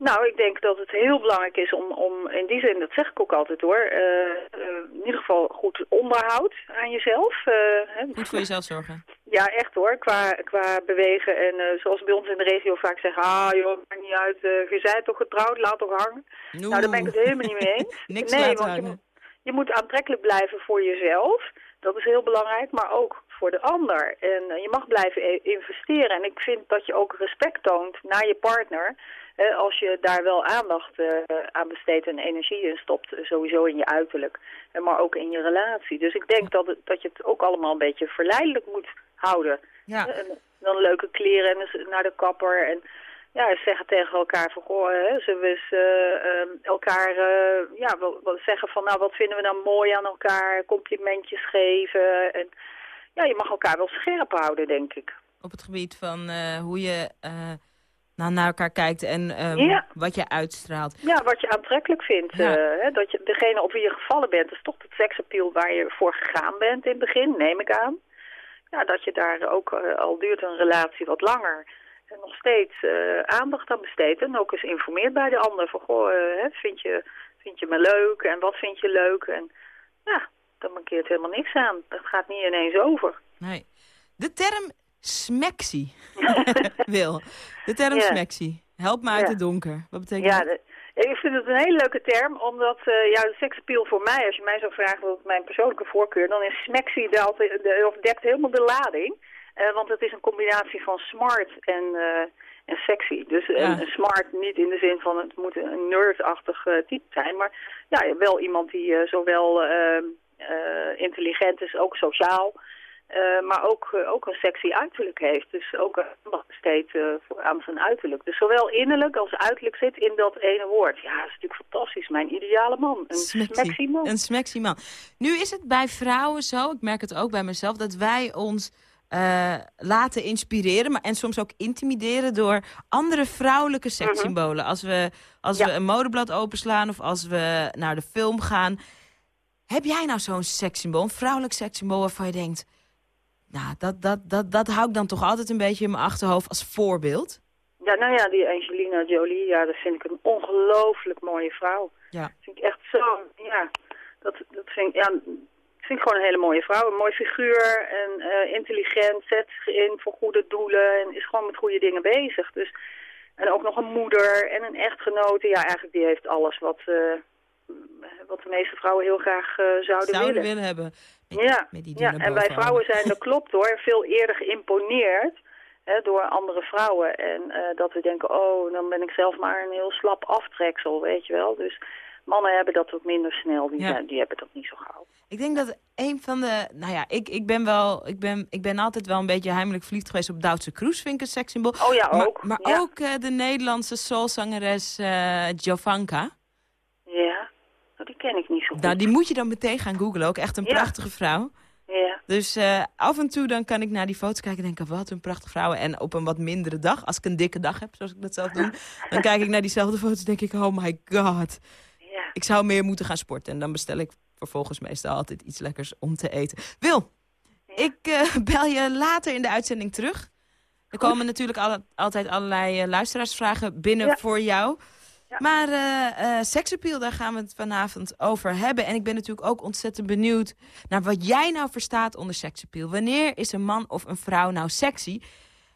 Nou, ik denk dat het heel belangrijk is om, om in die zin, dat zeg ik ook altijd hoor, eh, eh, in ieder geval goed onderhoud aan jezelf. eh.
Goed voor jezelf zorgen.
Ja, echt hoor, qua, qua bewegen. En zoals bij ons in de regio vaak zeggen, ah joh, maakt niet uit, je bent toch getrouwd, laat toch hangen. Nou, daar ben ik het helemaal niet mee eens.
Niks
nee, want je, je moet aantrekkelijk blijven voor jezelf. Dat is heel belangrijk, maar ook voor de ander. En je mag blijven e- investeren. En ik vind dat je ook respect toont naar je partner. Eh, als je daar wel aandacht eh, aan besteedt en energie in stopt. eh, sowieso in je uiterlijk. En maar ook in je relatie. Dus ik denk dat, het, dat je het ook allemaal een beetje verleidelijk moet houden.
Ja.
Eh, en dan leuke kleren en naar de kapper. En ja, zeggen tegen elkaar van, goh, hè, zullen we eens eh, ehm, elkaar eh, ja, wel, wel zeggen van, nou, wat vinden we nou mooi aan elkaar? Complimentjes geven. En ja, je mag elkaar wel scherp houden, denk ik.
Op het gebied van eh, hoe je nou, naar elkaar kijkt en ehm,
Ja.
wat je uitstraalt.
Ja, wat je aantrekkelijk vindt.
Ja.
eh, hè, dat je degene op wie je gevallen bent, is toch het seksappeal waar je voor gegaan bent in het begin, neem ik aan. Ja, dat je daar ook, eh, al duurt een relatie wat langer, en nog steeds eh, aandacht aan besteedt. En ook eens informeert bij de ander van, goh, hè, vind, je, vind je me leuk en wat vind je leuk? En ja, dan mankeert helemaal niks aan. Dat gaat niet ineens over.
Nee. De term smexy. Wil. De term
Ja.
smexy. Help me uit het donker. Wat betekent
Ja,
dat?
ik vind het een hele leuke term, omdat eh ja, de seksappeal voor mij, als je mij zou vragen wat mijn persoonlijke voorkeur, dan is smexy de, de, of dekt helemaal de lading. Eh, want het is een combinatie van smart en, eh, en sexy. Dus smart niet in de zin van het moet een nerdachtig type zijn, maar ja, wel iemand die zowel intelligent is, ook sociaal, eh, maar ook, eh, ook een sexy uiterlijk heeft. Dus ook een aandacht besteedt eh, voor- aan zijn uiterlijk. Dus zowel innerlijk als uiterlijk zit in dat ene woord. Ja, dat is natuurlijk fantastisch. Mijn ideale man. Een smexy man.
Een smexy man. Nu is het bij vrouwen zo, ik merk het ook bij mezelf, dat wij ons laten inspireren, maar en soms ook intimideren door andere vrouwelijke sekssymbolen. Als we, als
Ja.
we een modeblad openslaan of als we naar de film gaan. Heb jij nou zo'n sekssymbool, een vrouwelijk sekssymbool waarvan je denkt, nou, dat, dat, dat, dat hou ik dan toch altijd een beetje in mijn achterhoofd als voorbeeld?
Ja, nou ja, die Angelina Jolie, ja, dat vind ik een ongelooflijk mooie vrouw.
Ja.
Dat vind ik echt zo, ja, dat, dat vind ik, ja, vind ik gewoon een hele mooie vrouw. Een mooi figuur en eh, intelligent, zet zich in voor goede doelen en is gewoon met goede dingen bezig. Dus, en ook nog een moeder en een echtgenote. Ja, eigenlijk die heeft alles wat, eh, wat de meeste vrouwen heel graag eh, zouden,
Zouden
willen.
willen hebben.
Ja,
met die
ja en wij vrouwen zijn, dat klopt hoor, veel eerder geïmponeerd hè, door andere vrouwen. En eh, dat we denken, oh, dan ben ik zelf maar een heel slap aftreksel, weet je wel. Dus Mannen hebben dat wat minder snel, die,
Ja.
die hebben dat niet zo gauw.
Ik denk dat een van de... Nou ja, ik, ik ben wel... Ik ben, ik ben altijd wel een beetje heimelijk verliefd geweest op Duitse Kroes, vind ik een sekssymbool.
Oh ja, ook.
Maar,
Ja.
ook eh, de Nederlandse soulzangeres eh Jovanka.
Ja, nou, die ken ik niet zo goed.
Nou, die moet je dan meteen gaan googlen. Ook echt een
Ja.
prachtige vrouw.
Ja.
Dus eh, af en toe dan kan ik naar die foto's kijken en denken... wat een prachtige vrouw. En op een wat mindere dag, als ik een dikke dag heb, zoals ik dat zelf doe... dan kijk ik naar diezelfde foto's en denk ik, oh my god. Ik zou meer moeten gaan sporten. En dan bestel ik vervolgens meestal altijd iets lekkers om te eten. Wil, ik eh, bel je later in de uitzending terug. Er komen natuurlijk altijd allerlei eh, luisteraarsvragen binnen
Ja.
voor jou. Maar eh seksappeal, daar gaan we het vanavond over hebben. En ik ben natuurlijk ook ontzettend benieuwd naar wat jij nou verstaat onder seksappeal. Wanneer is een man of een vrouw nou sexy?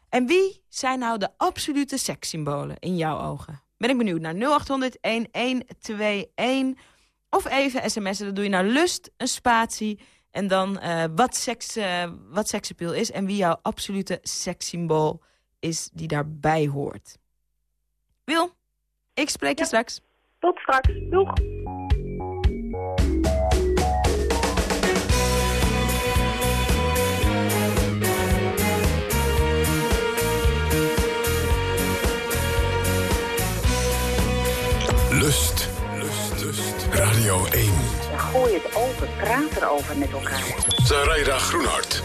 En wie zijn nou de absolute sekssymbolen in jouw ogen? Ben ik benieuwd naar 0800 1121 of even sms'en. Dat doe je naar lust, een spatie en dan eh, wat, seks, wat seksappeal is... en wie jouw absolute sekssymbool is die daarbij hoort. Wil, ik spreek je straks.
Tot straks. Doeg.
Lust. Lust. Lust. Radio 1.
Ja, gooi het open, praat erover met elkaar.
Zaraida Groenhart.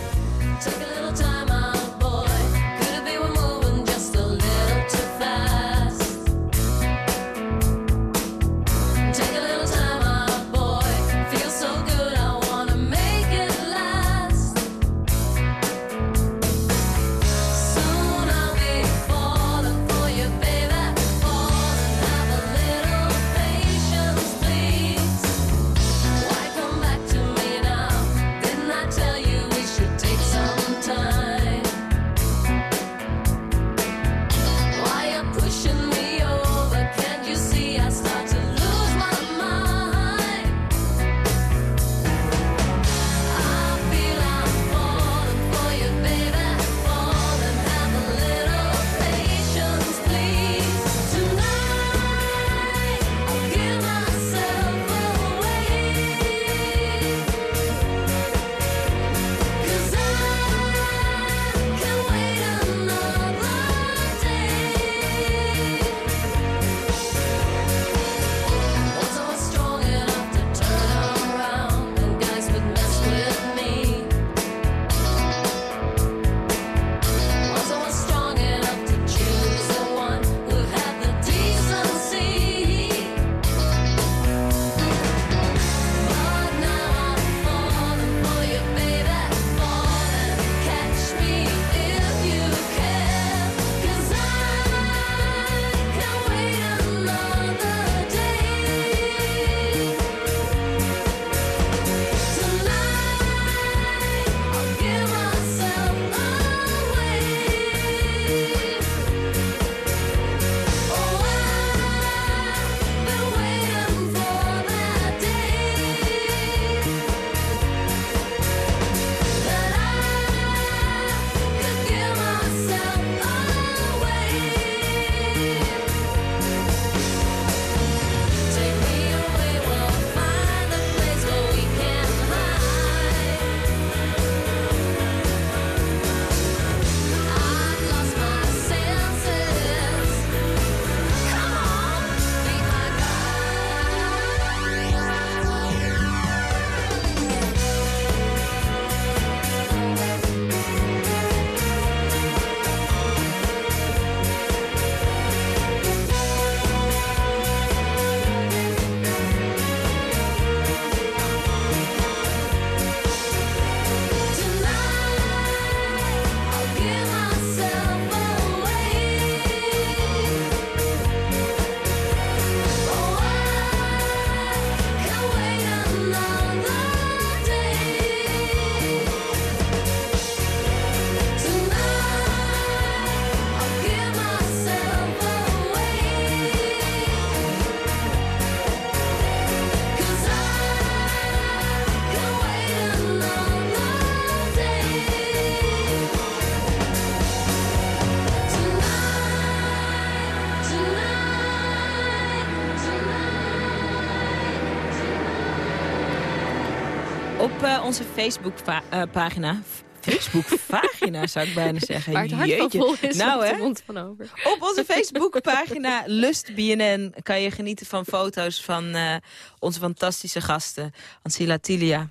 Onze Facebook-pagina... Facebook-pagina zou ik bijna zeggen.
Waar het
Jeetje.
is,
nou, hè?
mond van over.
Op onze Facebook-pagina Lust BNN kan je genieten van foto's van eh, onze fantastische gasten. Ansila Tilia.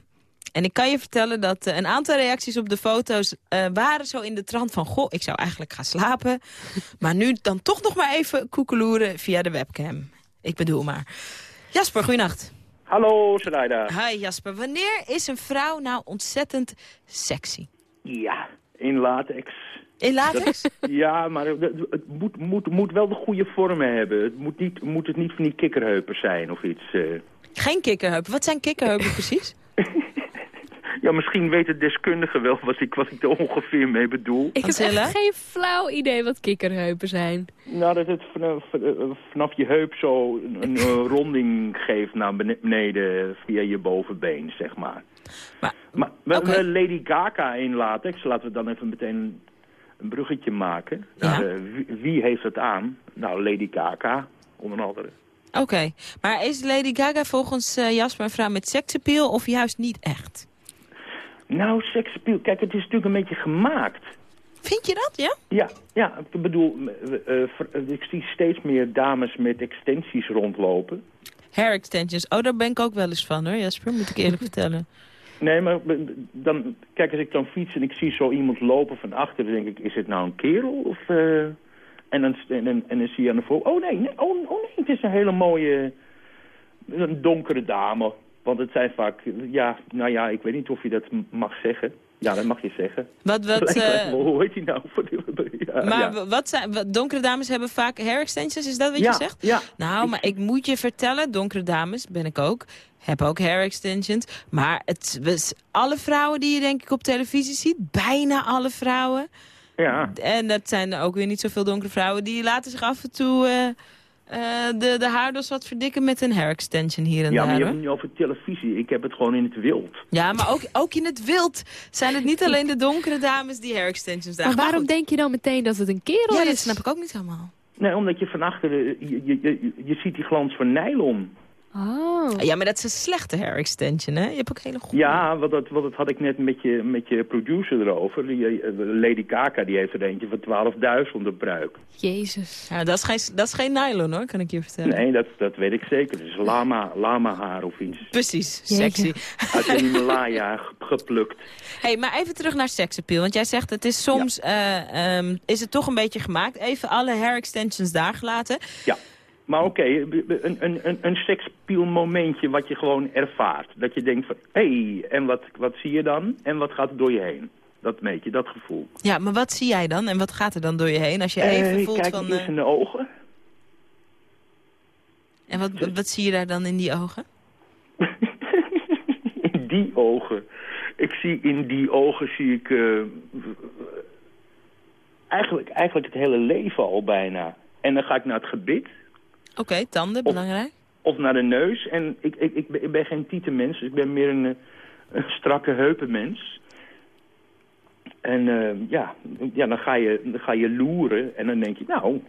En ik kan je vertellen dat eh, een aantal reacties op de foto's eh, waren zo in de trant van... goh, ik zou eigenlijk gaan slapen. Maar nu dan toch nog maar even koekeloeren via de webcam. Ik bedoel maar. Jasper, goeienacht.
Hallo, Sarayda.
Hi Jasper, wanneer is een vrouw nou ontzettend sexy?
Ja, in latex.
In latex?
Dat- ja, maar het, het moet, moet, moet wel de goede vormen hebben. Het moet, niet, moet het niet van die kikkerheupen zijn of iets. eh.
Geen kikkerheupen. Wat zijn kikkerheupen precies?
Ja, misschien weet het deskundige wel wat ik, wat ik er ongeveer mee bedoel.
Ik heb echt geen flauw idee wat kikkerheupen zijn.
Nou, dat het vanaf, eh, vanaf je heup zo een, een, ronding geeft naar bene- beneden via je bovenbeen, zeg maar. Maar, we, we Lady Gaga in latex, laten we dan even meteen een bruggetje maken. Eh, wie, wie heeft het aan? Nou, Lady Gaga, onder andere.
Oké, maar is Lady Gaga volgens eh, Jasper een vrouw met seksappeal of juist niet echt?
Nou, seksappeal, kijk, het is natuurlijk een beetje gemaakt.
Vind je dat, ja?
Ja, ja ik bedoel, eh, eh, eh, ik zie steeds meer dames met extensies rondlopen.
Hair extensions. Oh, daar ben ik ook wel eens van hoor, Jasper, moet ik eerlijk vertellen.
Nee, maar dan, kijk, als ik dan fiets en ik zie zo iemand lopen van achter, dan denk ik, is het nou een kerel? Of, en, dan, en, dan- en dan zie je aan de voor, oh nee, nee, oh, oh nee, het is een hele mooie, een donkere dame. Want het zijn vaak, ja, nou ja, ik weet niet of je dat mag zeggen. Ja, dat mag je zeggen.
Wat, wat, eh,
Hoe heet hij nou? Ja,
maar
ja.
wat zijn, wat, donkere dames hebben vaak hair extensions, is dat wat
Ja,
je zegt?
ja.
Nou, maar ik moet je vertellen, donkere dames, ben ik ook, heb ook hair extensions. Maar het, alle vrouwen die je denk ik op televisie ziet, bijna alle vrouwen...
Ja.
En dat zijn ook weer niet zoveel donkere vrouwen. Die laten zich af en toe eh, eh, de, de haardos wat verdikken met een hair extension hier en
Ja, maar
daar.
je hebt het nu over televisie. Ik heb het gewoon in het wild.
Ja, maar ook, ook in het wild zijn het niet alleen de donkere dames die hair extensions dragen.
Maar waarom denk je dan meteen dat het een kerel
Ja,
is?
dat snap ik ook niet helemaal.
Nee, omdat je van achter, je, je, je, je ziet die glans van nylon.
Oh.
Ja, maar dat is een slechte hair extension, hè? Je hebt ook hele goede.
Ja, want dat, want dat had ik net met je, met je producer erover. Die, eh, Lady Kaka die heeft er eentje van 12.000 op bruik.
Jezus.
Ja, dat is, geen, dat is geen nylon, hoor, kan ik je vertellen.
Nee, dat, dat weet ik zeker. Het is lama, lama haar of iets.
Precies,
Jeetje.
sexy.
Uit de Himalaya ge- geplukt.
hey, maar even terug naar seksappeal. Want jij zegt, het is soms eh, ehm, is het toch een beetje gemaakt. Even alle hair extensions daar gelaten.
Ja. Maar oké, een, een, een, een sekspiel momentje wat je gewoon ervaart. Dat je denkt van, hé, hey, en wat, wat zie je dan? En wat gaat er door je heen? Dat meet je, dat gevoel.
Ja, maar wat zie jij dan? En wat gaat er dan door je heen als je
Eh,
even voelt
kijk
van...
eerst
eh,
in de ogen.
en wat, wat zie je daar dan in die ogen?
In die ogen. Ik zie in die ogen zie ik eh, eigenlijk, eigenlijk het hele leven al bijna. En dan ga ik naar het gebit
Oké, tanden, belangrijk.
of naar de neus. En ik, ik, ik, ben, ik ben geen tietenmens, dus ik ben meer een, een strakke heupenmens. En eh, ja, ja dan, ga je, dan ga je loeren en dan denk je, nou,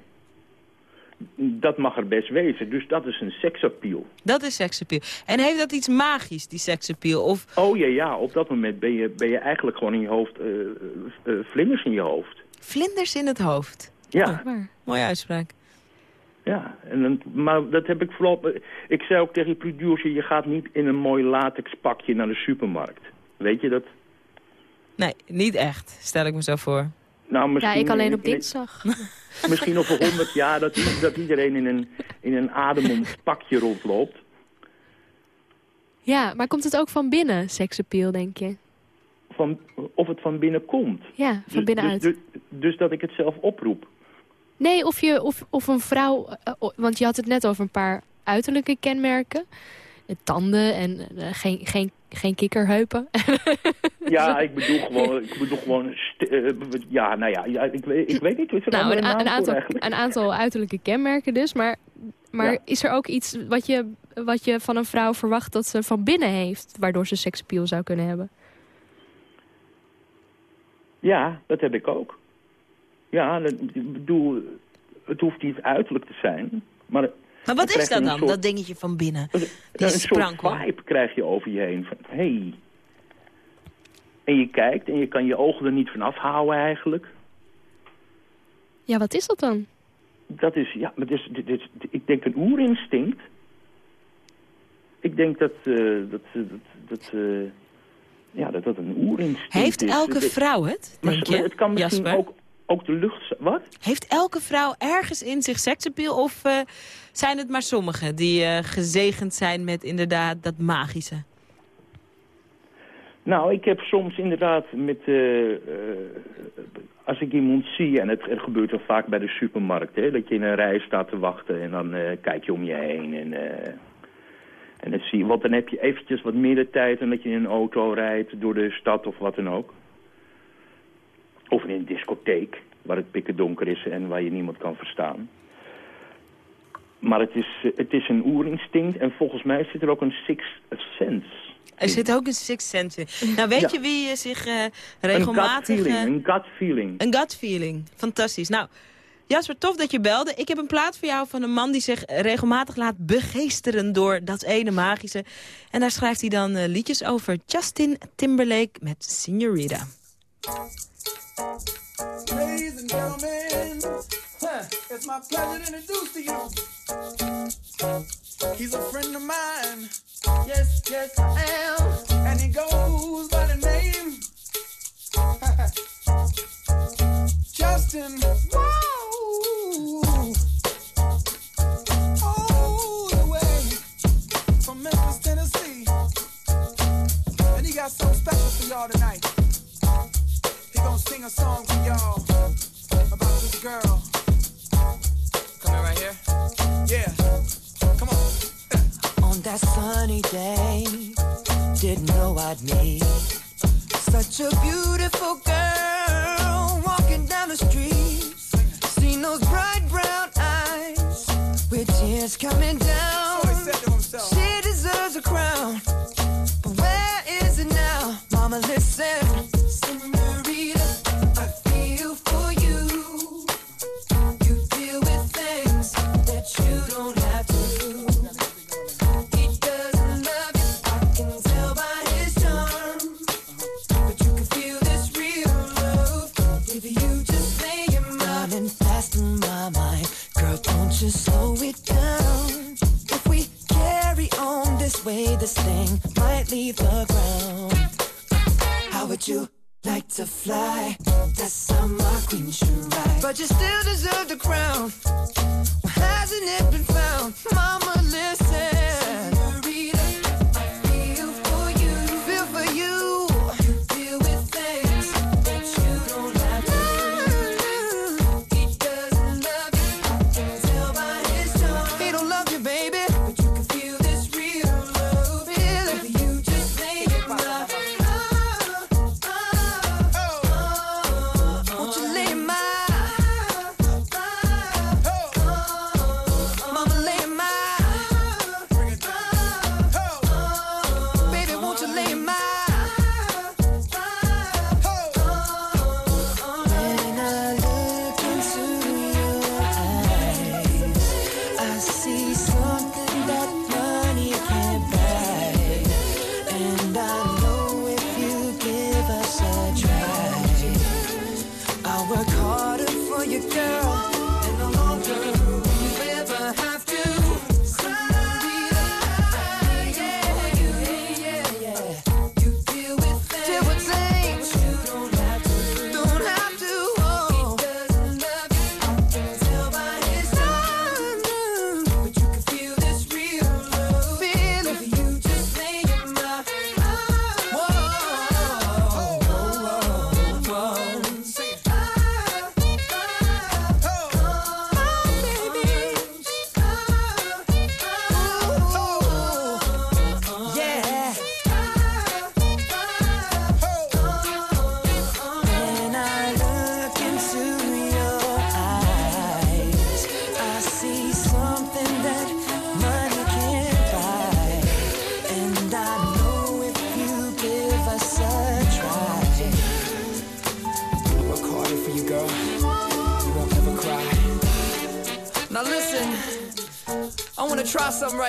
dat mag er best wezen. Dus dat is een seksappeal.
Dat is seksappeal. En heeft dat iets magisch, die seksappeal? Of
Oh ja, ja, op dat moment ben je, ben je eigenlijk gewoon in je hoofd, eh, eh, vlinders in je hoofd.
vlinders in het hoofd?
Ja.
Oh, mooie uitspraak.
Ja, en dan, maar dat heb ik vooral... Ik zei ook tegen je producer, je gaat niet in een mooi latex pakje naar de supermarkt. Weet je dat?
Nee, niet echt, stel ik me zo voor.
Nou,
Ja, ik alleen op
in-
dinsdag.
Misschien over honderd jaar dat, dat iedereen in een, in een ademend pakje rondloopt.
Ja, maar komt het ook van binnen, seksappeal, denk je?
Van, of het van binnen komt.
Ja, van
Dus-
binnenuit.
Dus, dus, dus dat ik het zelf oproep.
Nee, of, je, of, of een vrouw... eh, want je had het net over een paar uiterlijke kenmerken. Tanden en eh, geen, geen, geen kikkerheupen.
Ja, ik bedoel gewoon... Ik bedoel gewoon eh, ja, nou ja, ja ik, weet, ik weet niet. Is er
nou, een, een, aantal, een aantal uiterlijke kenmerken dus. Maar, maar
Ja.
is er ook iets wat je, wat je van een vrouw verwacht dat ze van binnen heeft... waardoor ze seksappeal zou kunnen hebben?
Ja, dat heb ik ook. Ja, dat, ik bedoel, het hoeft niet uiterlijk te zijn. Maar,
Maar wat is dat
een
dan,
soort-
dat dingetje van binnen?
een
Die
soort vibe krijg je over je heen. Van, hey, En je kijkt en je kan je ogen er niet van afhouden eigenlijk.
Ja, wat is dat dan?
Dat is, ja, maar dit is, dit is, ik denk een oerinstinct. Ik denk dat, eh, dat, dat, dat, eh, ja, dat dat een oerinstinct
Heeft
is.
elke
Dit-
vrouw het, denk
maar
je,
het kan misschien
Jasper?
ook, ook de lucht... Wat?
Heeft elke vrouw ergens in zich seksappeal? Of eh, zijn het maar sommigen die eh, gezegend zijn met inderdaad dat magische?
Nou, ik heb soms inderdaad met... eh, als ik iemand zie, en het, het gebeurt wel vaak bij de supermarkt... Hè, dat je in een rij staat te wachten en dan kijk je om je heen... En, en dat zie je, want dan heb je eventjes wat meer de tijd... dan dat je in een auto rijdt door de stad of wat dan ook. Of in een discotheek, waar het pikken donker is en waar je niemand kan verstaan. Maar het is, eh, het is een oerinstinct en volgens mij zit er ook een sixth sense...
Er zit ook een sixth sense in. Nou, weet
Ja.
je wie eh, zich eh,
Een
regelmatig...
gut feeling, een gut feeling.
Een gut feeling. Fantastisch. Nou, Jasper, tof dat je belde. Ik heb een plaat voor jou van een man die zich regelmatig laat begeesteren door dat ene magische. En daar schrijft hij dan liedjes over. Justin Timberlake met Signorita.
Ladies and gentlemen, huh, it's my pleasure to introduce to you. He's a friend of mine. Yes, yes, I am.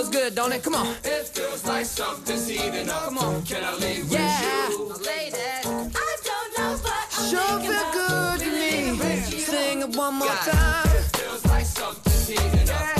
Feels good, don't it? Come on. It feels like something's heating up. Come on. Can I leave yeah. with you? Ladies, I don't know what I'm sure feel good to me. Sing it one more time. It feels like something's heating up. Can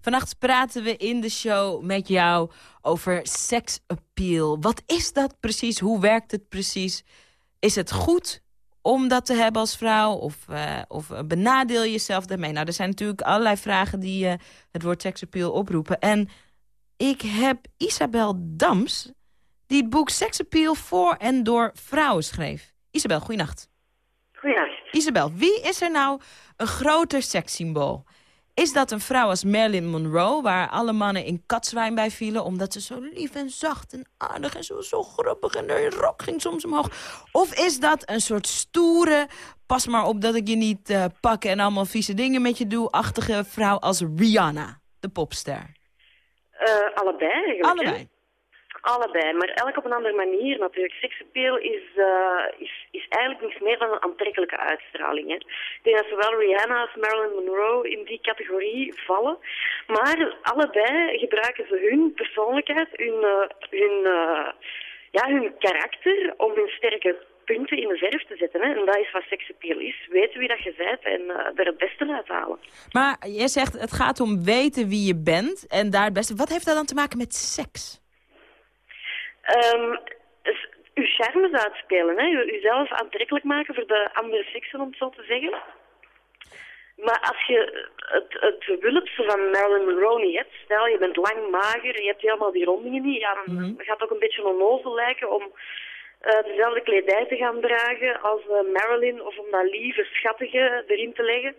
Vannacht praten we in de show met jou over seksappeal. Wat is dat precies? Hoe werkt het precies? Is het goed om dat te hebben als vrouw? Of, eh, of benadeel je jezelf daarmee? Nou, er zijn natuurlijk allerlei vragen die eh, het woord seksappeal oproepen. En ik heb Isabel Dams, die het boek Seksappeal voor en door vrouwen schreef. Isabel, goeienacht.
Goeienacht.
Isabel, wie is er nou een groter sekssymbool? Is dat een vrouw als Marilyn Monroe, waar alle mannen in katzwijn bij vielen... omdat ze zo lief en zacht en aardig en zo, zo grappig en haar rok ging soms omhoog? Of is dat een soort stoere, pas maar op dat ik je niet eh, pak en allemaal vieze dingen met je doe... achtige vrouw als Rihanna, de popster?
Eh, allebei eigenlijk.
Allebei.
Hè? Allebei, maar elk op een andere manier natuurlijk. Seksappeal is, eh, is, is eigenlijk niets meer dan een aantrekkelijke uitstraling. Hè. Ik denk dat zowel Rihanna als Marilyn Monroe in die categorie vallen. Maar allebei gebruiken ze hun persoonlijkheid, hun, eh, hun, eh, ja, hun karakter om hun sterke punten in de verf te zetten. Hè. En dat is wat seksappeal is. Weten wie dat je bent en er het beste uit halen.
Maar jij zegt, het gaat om weten wie je bent en daar het beste... Wat heeft dat dan te maken met seks?
Dus uw charmes uitspelen, hè? Uzelf aantrekkelijk maken voor de andere seksen, om het zo te zeggen. Maar als je het, het wulpse van Marilyn Monroe niet hebt, stel je bent lang mager, je hebt helemaal die rondingen niet, ja, dan gaat het ook een beetje onnozel lijken om eh, dezelfde kledij te gaan dragen als eh, Marilyn of om dat lieve, schattige erin te leggen.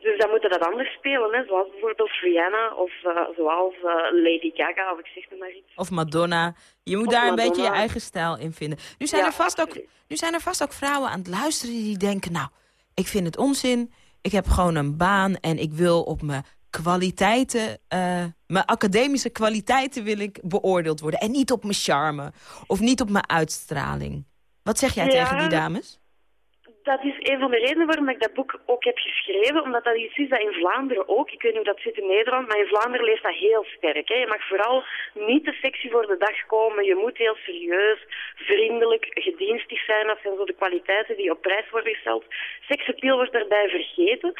Dus dan moet je dat anders spelen, hè? zoals bijvoorbeeld Rihanna of eh, zoals eh, Lady Gaga, of ik zeg maar iets.
Of Madonna. Je moet
Of
daar een beetje je eigen stijl in vinden. Nu zijn,
Ja,
er vast ook, nu zijn er vast ook vrouwen aan het luisteren die denken... nou, ik vind het onzin, ik heb gewoon een baan... en ik wil op mijn kwaliteiten, eh, mijn academische kwaliteiten wil ik beoordeeld worden. En niet op mijn charme of niet op mijn uitstraling. Wat zeg jij
Ja.
tegen die dames?
Dat is een van de redenen waarom ik dat boek ook heb geschreven. Omdat dat iets is dat in Vlaanderen ook, ik weet niet hoe dat zit in Nederland, maar in Vlaanderen leeft dat heel sterk. Hè. Je mag vooral niet te sexy voor de dag komen. Je moet heel serieus, vriendelijk, gedienstig zijn. Dat zijn zo de kwaliteiten die op prijs worden gesteld. Seksappeal wordt daarbij vergeten.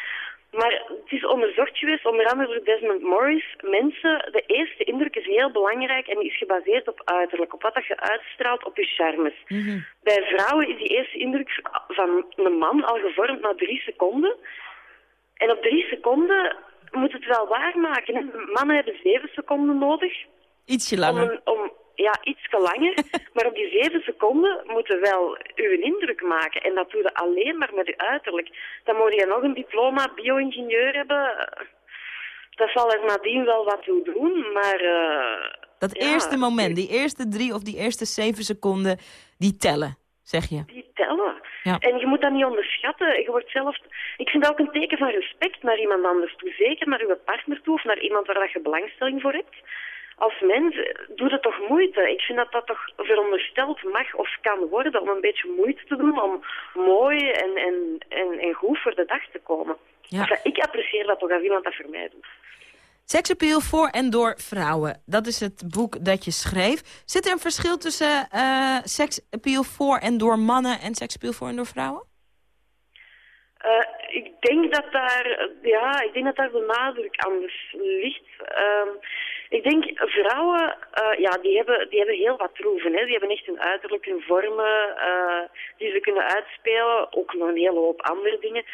Maar het is onderzocht geweest, onder andere door Desmond Morris. Mensen, de eerste indruk is heel belangrijk en die is gebaseerd op uiterlijk. Op wat dat je uitstraalt, op je charmes. Bij vrouwen is die eerste indruk van een man al gevormd na drie seconden. En op drie seconden moet het wel waarmaken. Mannen hebben zeven seconden nodig
Ietsje langer.
om ja, iets langer. maar op die zeven seconden moeten wel uw indruk maken. En dat doe je alleen maar met je uiterlijk. Dan moet je nog een diploma bio-ingenieur hebben. Dat zal er nadien wel wat toe doen, maar... eh,
Dat
ja,
eerste moment, die eerste drie of die eerste zeven seconden, die tellen, zeg je.
Die tellen.
Ja.
En je moet dat niet onderschatten. Je wordt zelf... Ik vind dat ook een teken van respect naar iemand anders toe. Zeker naar je partner toe of naar iemand waar dat je belangstelling voor hebt. Als mens, eh, doe dat toch moeite. Ik vind dat dat toch verondersteld mag of kan worden om een beetje moeite te doen om mooi en, en, en, en goed voor de dag te komen.
Ja.
Enfin, ik apprecieer dat toch als iemand dat voor mij doet.
Seksappeal voor en door vrouwen. Dat is het boek dat je schreef. Zit er een verschil tussen eh seksappeal voor en door mannen... en seksappeal voor en door vrouwen?
Eh, ik denk dat daar, ja, ik denk dat daar de nadruk anders ligt. Ehm, ik denk vrouwen, eh, ja, die hebben, die hebben heel wat troeven. Hè. Die hebben echt een uiterlijk, een vormen eh, die ze kunnen uitspelen. Ook nog een hele hoop andere dingen.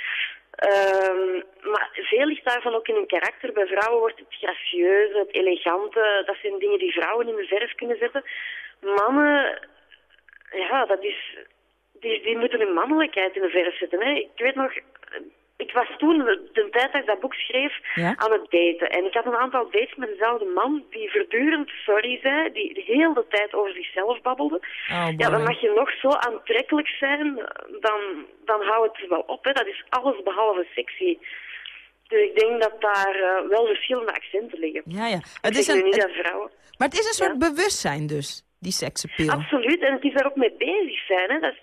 Ehm, maar veel ligt daarvan ook in hun karakter. Bij vrouwen wordt het gracieuze, het elegante. Dat zijn dingen die vrouwen in de verf kunnen zetten. Mannen, ja, dat is die, die moeten hun mannelijkheid in de verf zetten. Hè. Ik weet nog, ik was toen, de, tijd dat ik dat boek schreef,
Ja?
aan het daten. En ik had een aantal dates met dezelfde man die voortdurend sorry zei, die de hele tijd over zichzelf babbelde.
Oh,
ja, dan mag je nog zo aantrekkelijk zijn, dan, dan houdt het wel op. Hè. Dat is alles behalve sexy. Dus ik denk dat daar eh, wel verschillende accenten liggen.
Ja, ja. Het is een,
niet
het-
dat vrouwen...
maar het is een soort bewustzijn dus, die seksappeal.
Absoluut, en het is daar ook mee bezig zijn. Hè. Dat is,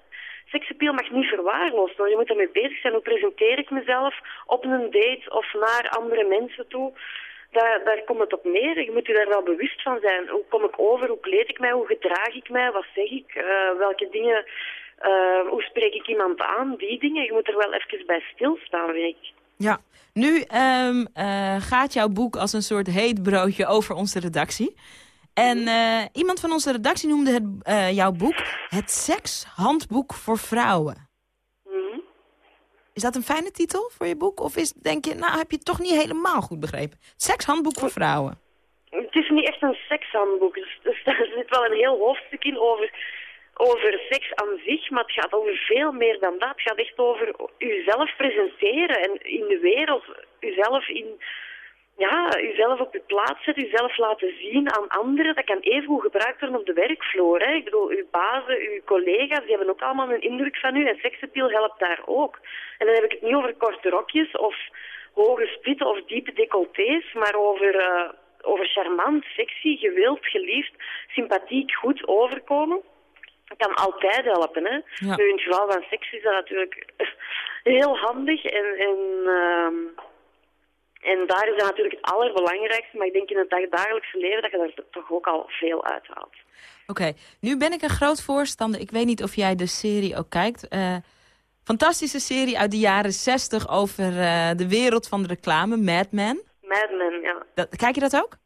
seksappeal mag niet verwaarloosd worden. Je moet ermee bezig zijn. Hoe presenteer ik mezelf op een date of naar andere mensen toe? Daar, daar komt het op neer. Je moet je daar wel bewust van zijn. Hoe kom ik over? Hoe kleed ik mij? Hoe gedraag ik mij? Wat zeg ik? Eh, welke dingen... eh, hoe spreek ik iemand aan? Die dingen. Je moet er wel even bij stilstaan, vind ik.
Ja. Nu ehm, eh, gaat jouw boek als een soort heet broodje over onze redactie. En eh, iemand van onze redactie noemde het, eh, jouw boek het sekshandboek voor vrouwen.
Mhm.
Is dat een fijne titel voor je boek? Of is, denk je, nou heb je het toch niet helemaal goed begrepen? Het sekshandboek voor vrouwen.
Het is niet echt een sekshandboek. Dus, dus daar zit wel een heel hoofdstuk in over, over seks aan zich. Maar het gaat over veel meer dan dat. Het gaat echt over uzelf presenteren en in de wereld uzelf in... Ja, uzelf op uw plaats zetten, uzelf laten zien aan anderen. Dat kan even goed gebruikt worden op de werkvloer. Hè. Ik bedoel, uw bazen, uw collega's, die hebben ook allemaal een indruk van u. En seksappeal helpt daar ook. En dan heb ik het niet over korte rokjes of hoge spitten of diepe decolletés, maar over, eh, over charmant, sexy, gewild, geliefd, sympathiek, goed overkomen. Dat kan altijd helpen. Hè?
Ja.
Nu, in het geval van seks is dat natuurlijk heel handig. En, en, ehm, en daar is dat natuurlijk het allerbelangrijkste. Maar ik denk in het dag- dagelijkse leven dat je er toch ook al veel uithaalt.
Oké, nu ben ik een groot voorstander. Ik weet niet of jij de serie ook kijkt. Eh, fantastische serie uit de jaren 60 over eh, de wereld van de reclame, Mad Men.
Mad Men, ja.
Dat, kijk je dat ook?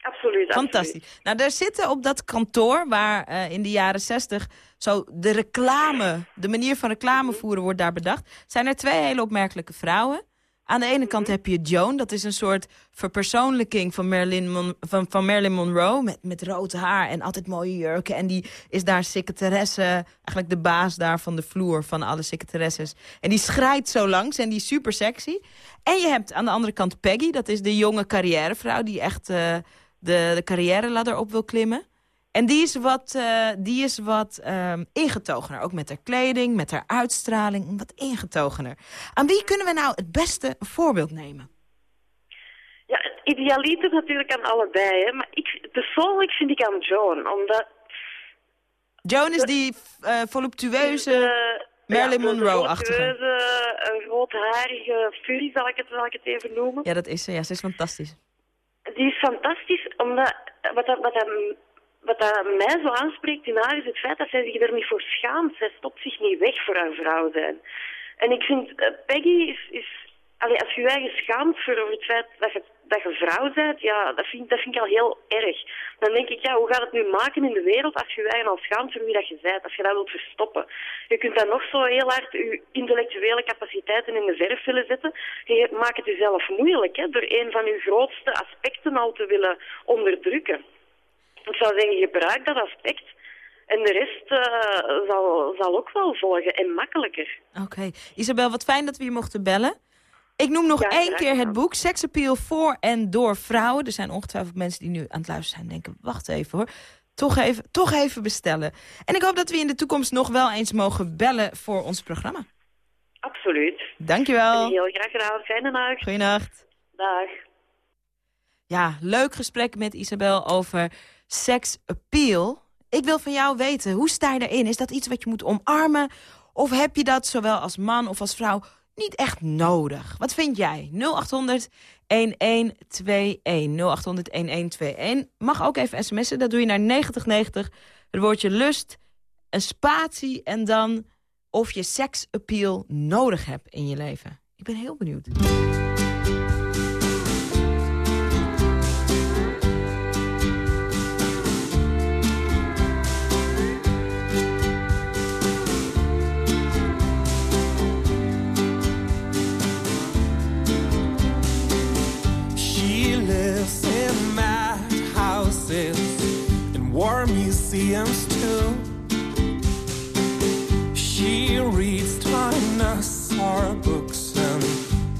Absoluut,
Fantastisch. Nou, daar zitten op dat kantoor waar eh, in de jaren 60 zo de reclame, de manier van reclame voeren wordt daar bedacht. Zijn er twee hele opmerkelijke vrouwen. Aan de ene kant heb je Joan, dat is een soort verpersoonlijking van Marilyn, van, van Marilyn Monroe. Met, met rood haar en altijd mooie jurken. En die is daar secretaresse, eigenlijk de baas daar van de vloer van alle secretaresses. En die schrijdt zo langs en die is super sexy. En je hebt aan de andere kant Peggy, dat is de jonge carrièrevrouw die echt eh, de, de carrière-ladder op wil klimmen. En die is wat, eh, die is wat ehm, ingetogener. Ook met haar kleding, met haar uitstraling. Wat ingetogener. Aan wie kunnen we nou het beste een voorbeeld nemen?
Ja, idealiter natuurlijk aan allebei. Hè. Maar ik, persoonlijk vind ik aan Joan. Omdat
Joan is die eh, voluptueuze
ja,
Marilyn Monroe-achtige.
eh, roodharige furie, zal ik, het, zal ik het even noemen.
Ja, dat is ze. Ja, ze is fantastisch.
Die is fantastisch, omdat wat wat dat, wat dat mij zo aanspreekt in haar is het feit dat zij zich er niet voor schaamt. Zij stopt zich niet weg voor haar vrouw zijn. En ik vind, eh, Peggy is... is als je je eigen schaamt voor het feit dat je, dat je vrouw bent, ja, dat vind, dat vind ik al heel erg. Dan denk ik, ja, hoe gaat het nu maken in de wereld als je je eigen al schaamt voor wie dat je bent, als je dat wilt verstoppen. Je kunt dan nog zo heel hard je intellectuele capaciteiten in de verf willen zetten. Je maakt het jezelf moeilijk, hè, door een van je grootste aspecten al te willen onderdrukken. Ik zou zeggen, gebruik dat aspect. En de rest eh, zal, zal ook wel volgen en makkelijker.
Oké. Isabel, wat fijn dat we je mochten bellen. Ik noem nog
Ja,
één
graag
keer het boek Seksappeal voor en door vrouwen. Er zijn ongetwijfeld mensen die nu aan het luisteren zijn en denken... wacht even hoor, toch even, toch even bestellen. En ik hoop dat we in de toekomst nog wel eens mogen bellen voor ons programma.
Absoluut.
Dankjewel.
Heel graag gedaan. Fijne nacht.
Goeienacht.
Dag.
Ja, leuk gesprek met Isabel over seksappeal. Ik wil van jou weten, hoe sta je daarin? Is dat iets wat je moet omarmen? Of heb je dat zowel als man of als vrouw niet echt nodig? Wat vind jij? 0800 1121 0800 1121. Mag ook even sms'en, dat doe je naar 9090. Het woordje lust, een spatie en dan of je seksappeal nodig hebt in je leven. Ik ben heel benieuwd.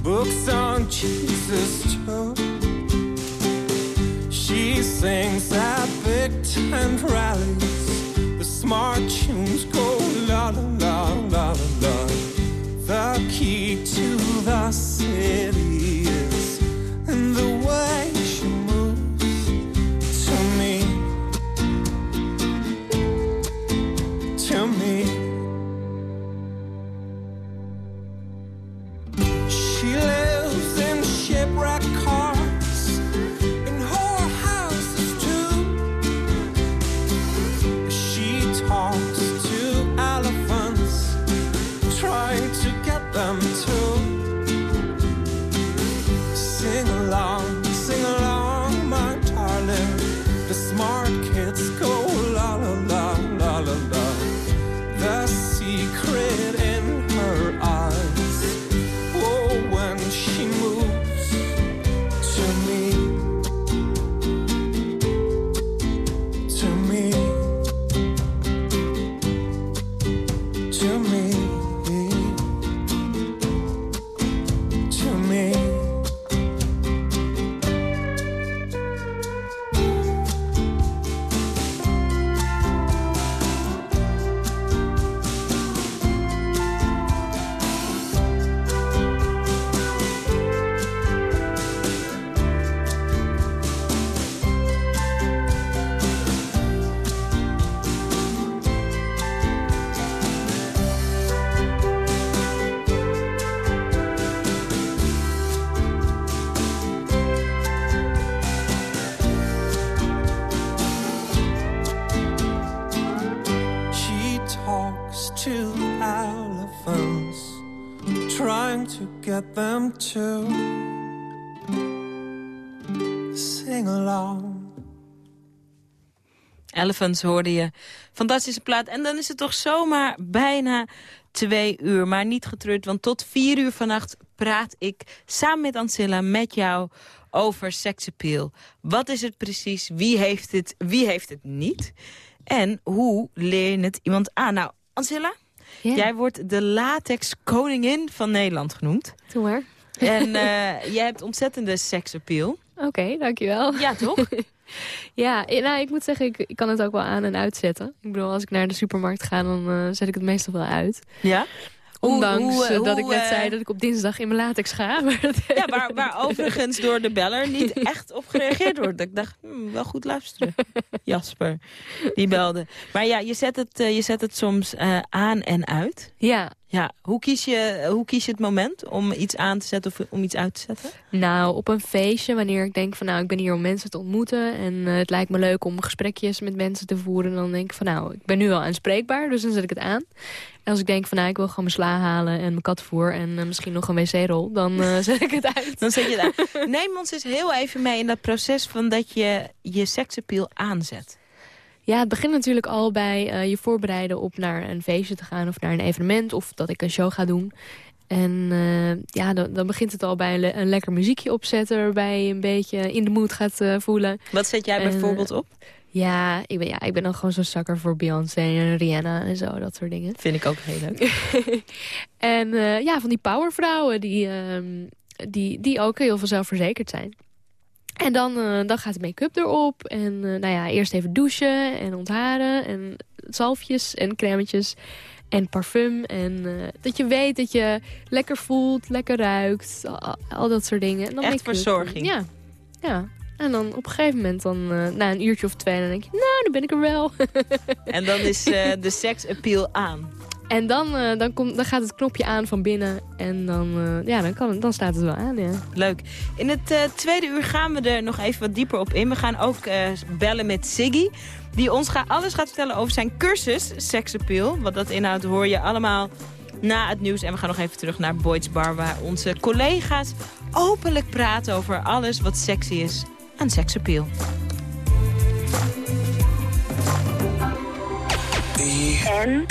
Books on Jesus too. She sings at big tent rallies. The smart tunes go la la la la la la. The key to the city Elephants
hoorde je. Fantastische plaat. En dan is het toch zomaar bijna twee uur. Maar niet getreurd, want tot vier uur vannacht praat ik samen met Ancilla met jou over seksappeal. Wat is het precies? Wie heeft het? Wie heeft het niet? En hoe leer je het iemand aan? Nou, Ancilla, jij wordt de latex koningin van Nederland genoemd.
Doe maar.
En eh, jij hebt ontzettende seksappeal.
Oké, dankjewel.
Ja, toch?
ja, eh, nou, ik moet zeggen, ik, ik kan het ook wel aan en uitzetten. Ik bedoel, als ik naar de supermarkt ga, dan eh, zet ik het meestal wel uit.
Ja?
Ondanks
Hoe- hoe,
eh, dat
hoe,
ik net zei dat ik op dinsdag in mijn latex ga. Maar dat-
Ja, waar, waar overigens door de beller niet echt op gereageerd wordt. Ik dacht, hmm, wel goed luisteren. Jasper, die belde. Maar ja, je zet het, je zet het soms eh, aan en uit.
Ja.
Ja hoe, kies je, hoe kies je het moment om iets aan te zetten of om iets uit te zetten?
Nou, op een feestje, wanneer ik denk van nou, ik ben hier om mensen te ontmoeten. En eh, het lijkt me leuk om gesprekjes met mensen te voeren. Dan denk ik van nou, ik ben nu wel aanspreekbaar, dus dan zet ik het aan. En als ik denk van nou, ik wil gewoon mijn sla halen en mijn katvoer en eh, misschien nog een wc-rol, dan eh, zet ik het uit.
Dan zet je het. Neem ons eens heel even mee in dat proces van dat je je seksappeal aanzet.
Ja, het begint natuurlijk al bij eh, je voorbereiden op naar een feestje te gaan... of naar een evenement, of dat ik een show ga doen. En eh, ja, dan, dan begint het al bij een, le- een lekker muziekje opzetten... waarbij je een beetje in de mood gaat eh, voelen.
Wat zet jij
En,
bijvoorbeeld op?
Ja, ik ben, ja, ik ben dan gewoon zo'n zakker voor Beyoncé en Rihanna en zo, dat soort dingen.
Vind ik ook heel leuk.
en ja, van die powervrouwen die, ehm, die, die ook heel veel zelfverzekerd zijn. En dan, eh, dan gaat de make-up erop. En eh, nou ja, eerst even douchen en ontharen. En zalfjes en crèmetjes. En parfum. En eh, dat je weet dat je lekker voelt, lekker ruikt. Al, al dat soort dingen. En dan
Echt verzorging.
Ja. ja. En dan op een gegeven moment, dan, na een uurtje of twee, dan denk je... Nou, nu ben ik er wel.
En dan is de seksappeal aan.
En dan, eh, dan, komt, dan gaat het knopje aan van binnen. En dan, eh, ja, dan, kan dan staat het wel aan, ja.
Leuk. In het eh, tweede uur gaan we er nog even wat dieper op in. We gaan ook bellen met Siggy. Die ons ga, alles gaat vertellen over zijn cursus Sexappeal. Wat dat inhoudt hoor je allemaal na het nieuws. En we gaan nog even terug naar Boyd's Bar... waar onze collega's openlijk praten over alles wat sexy is aan seksappeal.
En?